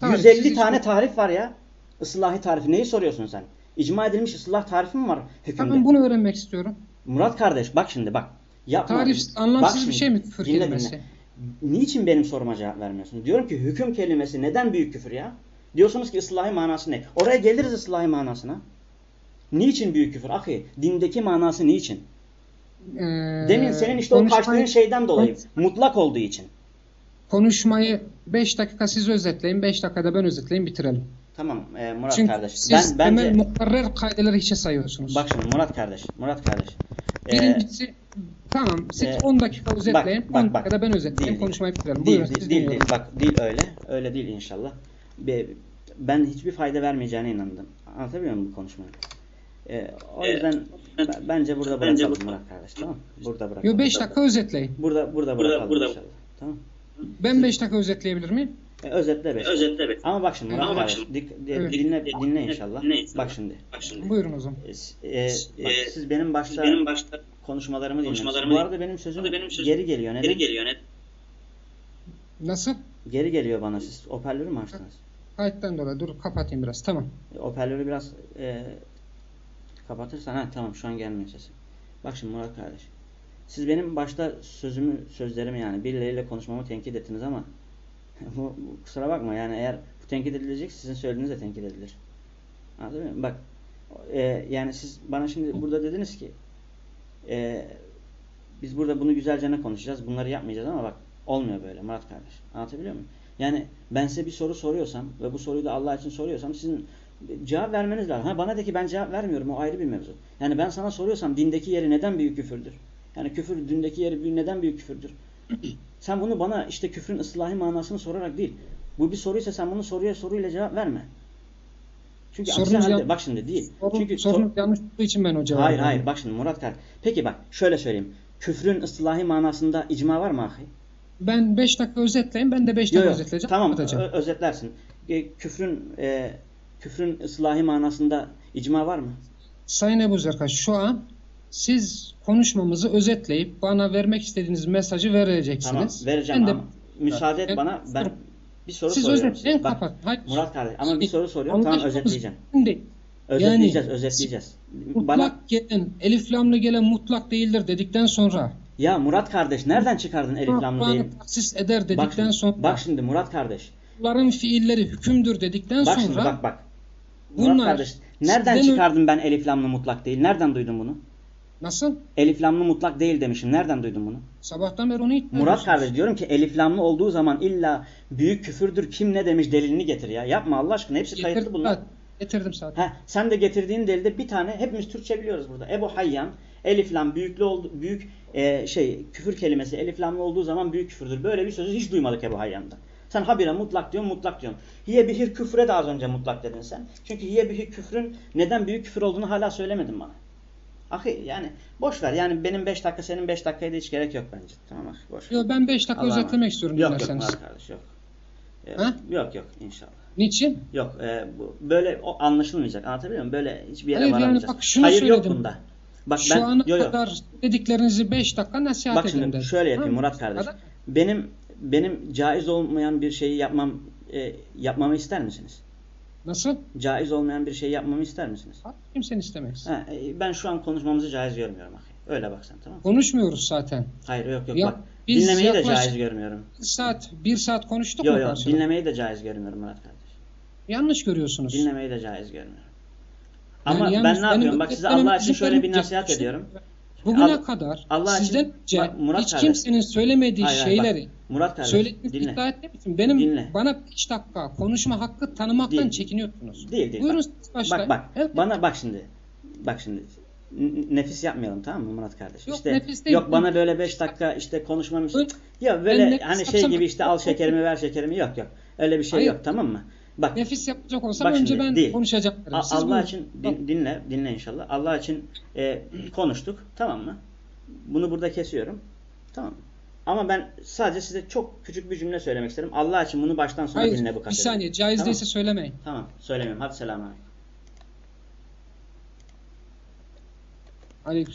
Tarifsiz 150 hiç tane yok. tarif var ya. Islahi tarifi. Neyi soruyorsun sen? İcma edilmiş ıslah tarifi mi var hükümde? Tamam bunu öğrenmek istiyorum. Murat kardeş bak şimdi bak. Yapma. Tarif Bak anlamsız bir şimdi, şey mi küfür dinle, kelimesi? dinle. Niçin benim soruma cevap vermiyorsun? Diyorum ki hüküm kelimesi neden büyük küfür ya? Diyorsunuz ki ıslahi manası ne? Oraya geliriz ıslahi manasına. Niçin büyük küfür? Ahi dindeki manası niçin? Ee, Demin senin işte o konuşmayı- kaçtığın şeyden dolayı. Mutlak olduğu için. Konuşmayı 5 dakika siz özetleyin, 5 dakikada ben özetleyin bitirelim. Tamam e, Murat Çünkü kardeş. siz ben bence temel mukarrer kaideleri hiçe sayıyorsunuz. bak şimdi Murat kardeş. Murat kardeş. E, Birincisi tamam siz e, 10 dakika özetleyin, bak, 10 bak. dakikada ben özetleyeyim, Değil, konuşmayı bitirelim. Değil, Buyurun değil, değil, değil. Bak değil öyle. Öyle değil inşallah. Be- Ben hiçbir fayda vermeyeceğine inandım. Anlatabiliyor muyum bu konuşmayı? Ee, o yüzden b- bence burada Bence bırakalım Murat kardeş tamam? Burada bırakalım. Yo 5 dakika özetleyin. Burada burada Burada- bırakalım burada- inşallah. Tamam. Ben 5 dakika özetleyebilir miyim? E, özetle 5. Özetle be. Ama bak şimdi Murat Ama kardeş şimdi- dik- di- Evet. dinle dinle inşallah. Dinle inşallah. Bak şimdi. Bak şimdi. Buyurun o zaman. E, e, bak, e, siz benim başta Benim başta konuşmalarımı dinliyorsunuz. Bu arada benim sözüm, benim sözüm geri geliyor. Neden? geri geliyor. Ne? Nasıl? Geri geliyor bana. Siz hoparlörü mü açtınız? Kayıttan dolayı dur kapatayım biraz tamam. Hoparlörü biraz e, kapatırsan ha tamam şu an gelmiyor sesim. Bak şimdi Murat kardeş. Siz benim başta sözümü, sözlerimi yani birileriyle konuşmamı tenkit ettiniz ama <laughs> bu, bu- kusura bakma yani eğer bu tenkit edilecek sizin söylediğiniz de tenkit edilir. Anladın mı? Bak e, yani siz bana şimdi burada dediniz ki e, biz burada bunu güzelce ne konuşacağız bunları yapmayacağız ama bak olmuyor böyle Murat kardeş. Anlatabiliyor muyum? Yani ben size bir soru soruyorsam ve bu soruyu da Allah için soruyorsam sizin cevap vermeniz lazım. Ha bana de ki ben cevap vermiyorum o ayrı bir mevzu. Yani ben sana soruyorsam dindeki yeri neden büyük küfürdür? Yani küfür dindeki yeri neden büyük küfürdür? <clears throat> sen bunu bana işte küfrün ıslahi manasını sorarak değil. Bu bir soruysa sen bunu soruya soruyla cevap verme. Çünkü aksi Sorunuz halde bak şimdi değil. Sorun, Çünkü sor- sorunuz yanlış olduğu için ben o cevabı Hayır hayır bak şimdi Murat Kar. Peki bak şöyle söyleyeyim. Küfrün ıslahi manasında icma var mı ahi? Ben 5 dakika özetleyin ben de 5 Yok dakika yok. özetleyeceğim. Tamam kapatacağım. ö- özetlersin. E, küfrün e, küfrün ıslahi manasında icma var mı? Sayın Ebu Zerkaş şu an siz konuşmamızı özetleyip bana vermek istediğiniz mesajı vereceksiniz. Tamam vereceğim Ben de- ama müsaade et bana ben bir soru Siz soruyorum özetleyin. Bak, kapat. Hayır. Murat kardeş ama bir soru soruyorum tamam özetleyeceğim. Şimdi Özetleyeceğiz özetleyeceğiz. mutlak Bana gelen, elif lamlı gelen mutlak değildir dedikten sonra ya Murat kardeş nereden çıkardın elif lamlı değil? taksis eder dedikten Bak sonra bak şimdi Murat kardeş. bunların fiilleri hükümdür dedikten Bak sonra şimdi bak bak. Murat bunlar kardeş nereden çıkardın ben elif lamlı mutlak değil? Nereden duydun bunu? nasıl? Elif lamlı mutlak değil demişim. Nereden duydun bunu? Sabahtan beri onu iddia Murat kardeş diyorum ki elif lamlı olduğu zaman illa büyük küfürdür kim ne demiş delilini getir ya. Yapma Allah aşkına hepsi kayıtlı Getirdim, bunlar. getirdim zaten. Ha, sen de getirdiğin delilde bir tane hepimiz Türkçe biliyoruz burada. Ebu Hayyan elif lam büyüklü oldu, büyük e, şey küfür kelimesi elif lamlı olduğu zaman büyük küfürdür. Böyle bir sözü hiç duymadık Ebu Hayyan'da. Sen habire mutlak diyorsun mutlak diyorsun. Hiye bihir küfre de az önce mutlak dedin sen. Çünkü hiye bihir küfrün neden büyük küfür olduğunu hala söylemedin bana. Ahi yani boş ver yani benim 5 dakika senin 5 dakikaya da hiç gerek yok bence. Tamam ahi boş ver. Yo, ben 5 dakika özetlemek istiyorum Yok yok dinlerseniz. Murat kardeş yok. Ee, Ha? Yok yok inşallah. Niçin? Yok e, bu, böyle o anlaşılmayacak anlatabiliyor muyum? Böyle hiçbir yere Hayır, yani bak şunu Hayır yok söyledim. bunda. Bak Şu ben ana yo, yo. kadar dediklerinizi 5 dakika nasihat Bak şimdi dedim. şöyle yapayım Ha, Murat kardeş. kadar- Benim benim caiz olmayan bir şeyi yapmam e, yapmamı ister misiniz? Nasıl? Caiz olmayan bir şey yapmamı ister misiniz? Ha, Kimsenin istemez. Ha, e, ben şu an konuşmamızı caiz görmüyorum. ahi. Öyle bak sen tamam mı? Konuşmuyoruz zaten. Hayır yok yok Ya, bak. biz Dinlemeyi de caiz görmüyorum. Bir saat, bir saat konuştuk Yok mu yok karşılıklı? dinlemeyi de caiz görmüyorum Murat kardeş. Yanlış görüyorsunuz. Dinlemeyi de caiz görmüyorum. Yani Ama yalnız ben ne yapıyorum? Bak size Allah için şöyle bir nasihat ediyorum. Bugüne Al- kadar Allah için- sizden önce Bak, Murat hiç kardeş. kimsenin söylemediği Hayır, hayır, bak. şeyleri Murat kardeş söylediğiniz dinle. iddia etmeyin. Benim Dinle. bana 5 dakika konuşma hakkı tanımaktan Değil. çekiniyorsunuz. Değil değil. Buyurun bak. başlayın. Bak bak. Evet. Bana bak şimdi. Bak şimdi. Nefis yapmayalım tamam mı Murat kardeş? Yok, işte nefis değil. yok bana böyle 5 dakika işte konuşmam Öyle- Ya böyle hani şey gibi işte al şekerimi ver şekerimi yok yok. Öyle bir şey Hayır. yok tamam mı? Bak Nefis yapacak olsam Bak önce şimdi, ben değil. konuşacağım. A- Siz Allah buyurun. için din- dinle, dinle inşallah. Allah için e, konuştuk, tamam mı? Bunu burada kesiyorum, tamam mı? Ama ben sadece size çok küçük bir cümle söylemek isterim. Allah için bunu baştan sona Hayır dinle bu bir kaseti. saniye caiz Tamam. değilse söylemeyin. Tamam, söylemiyorum. Hadi selam aleyküm. Aleyküm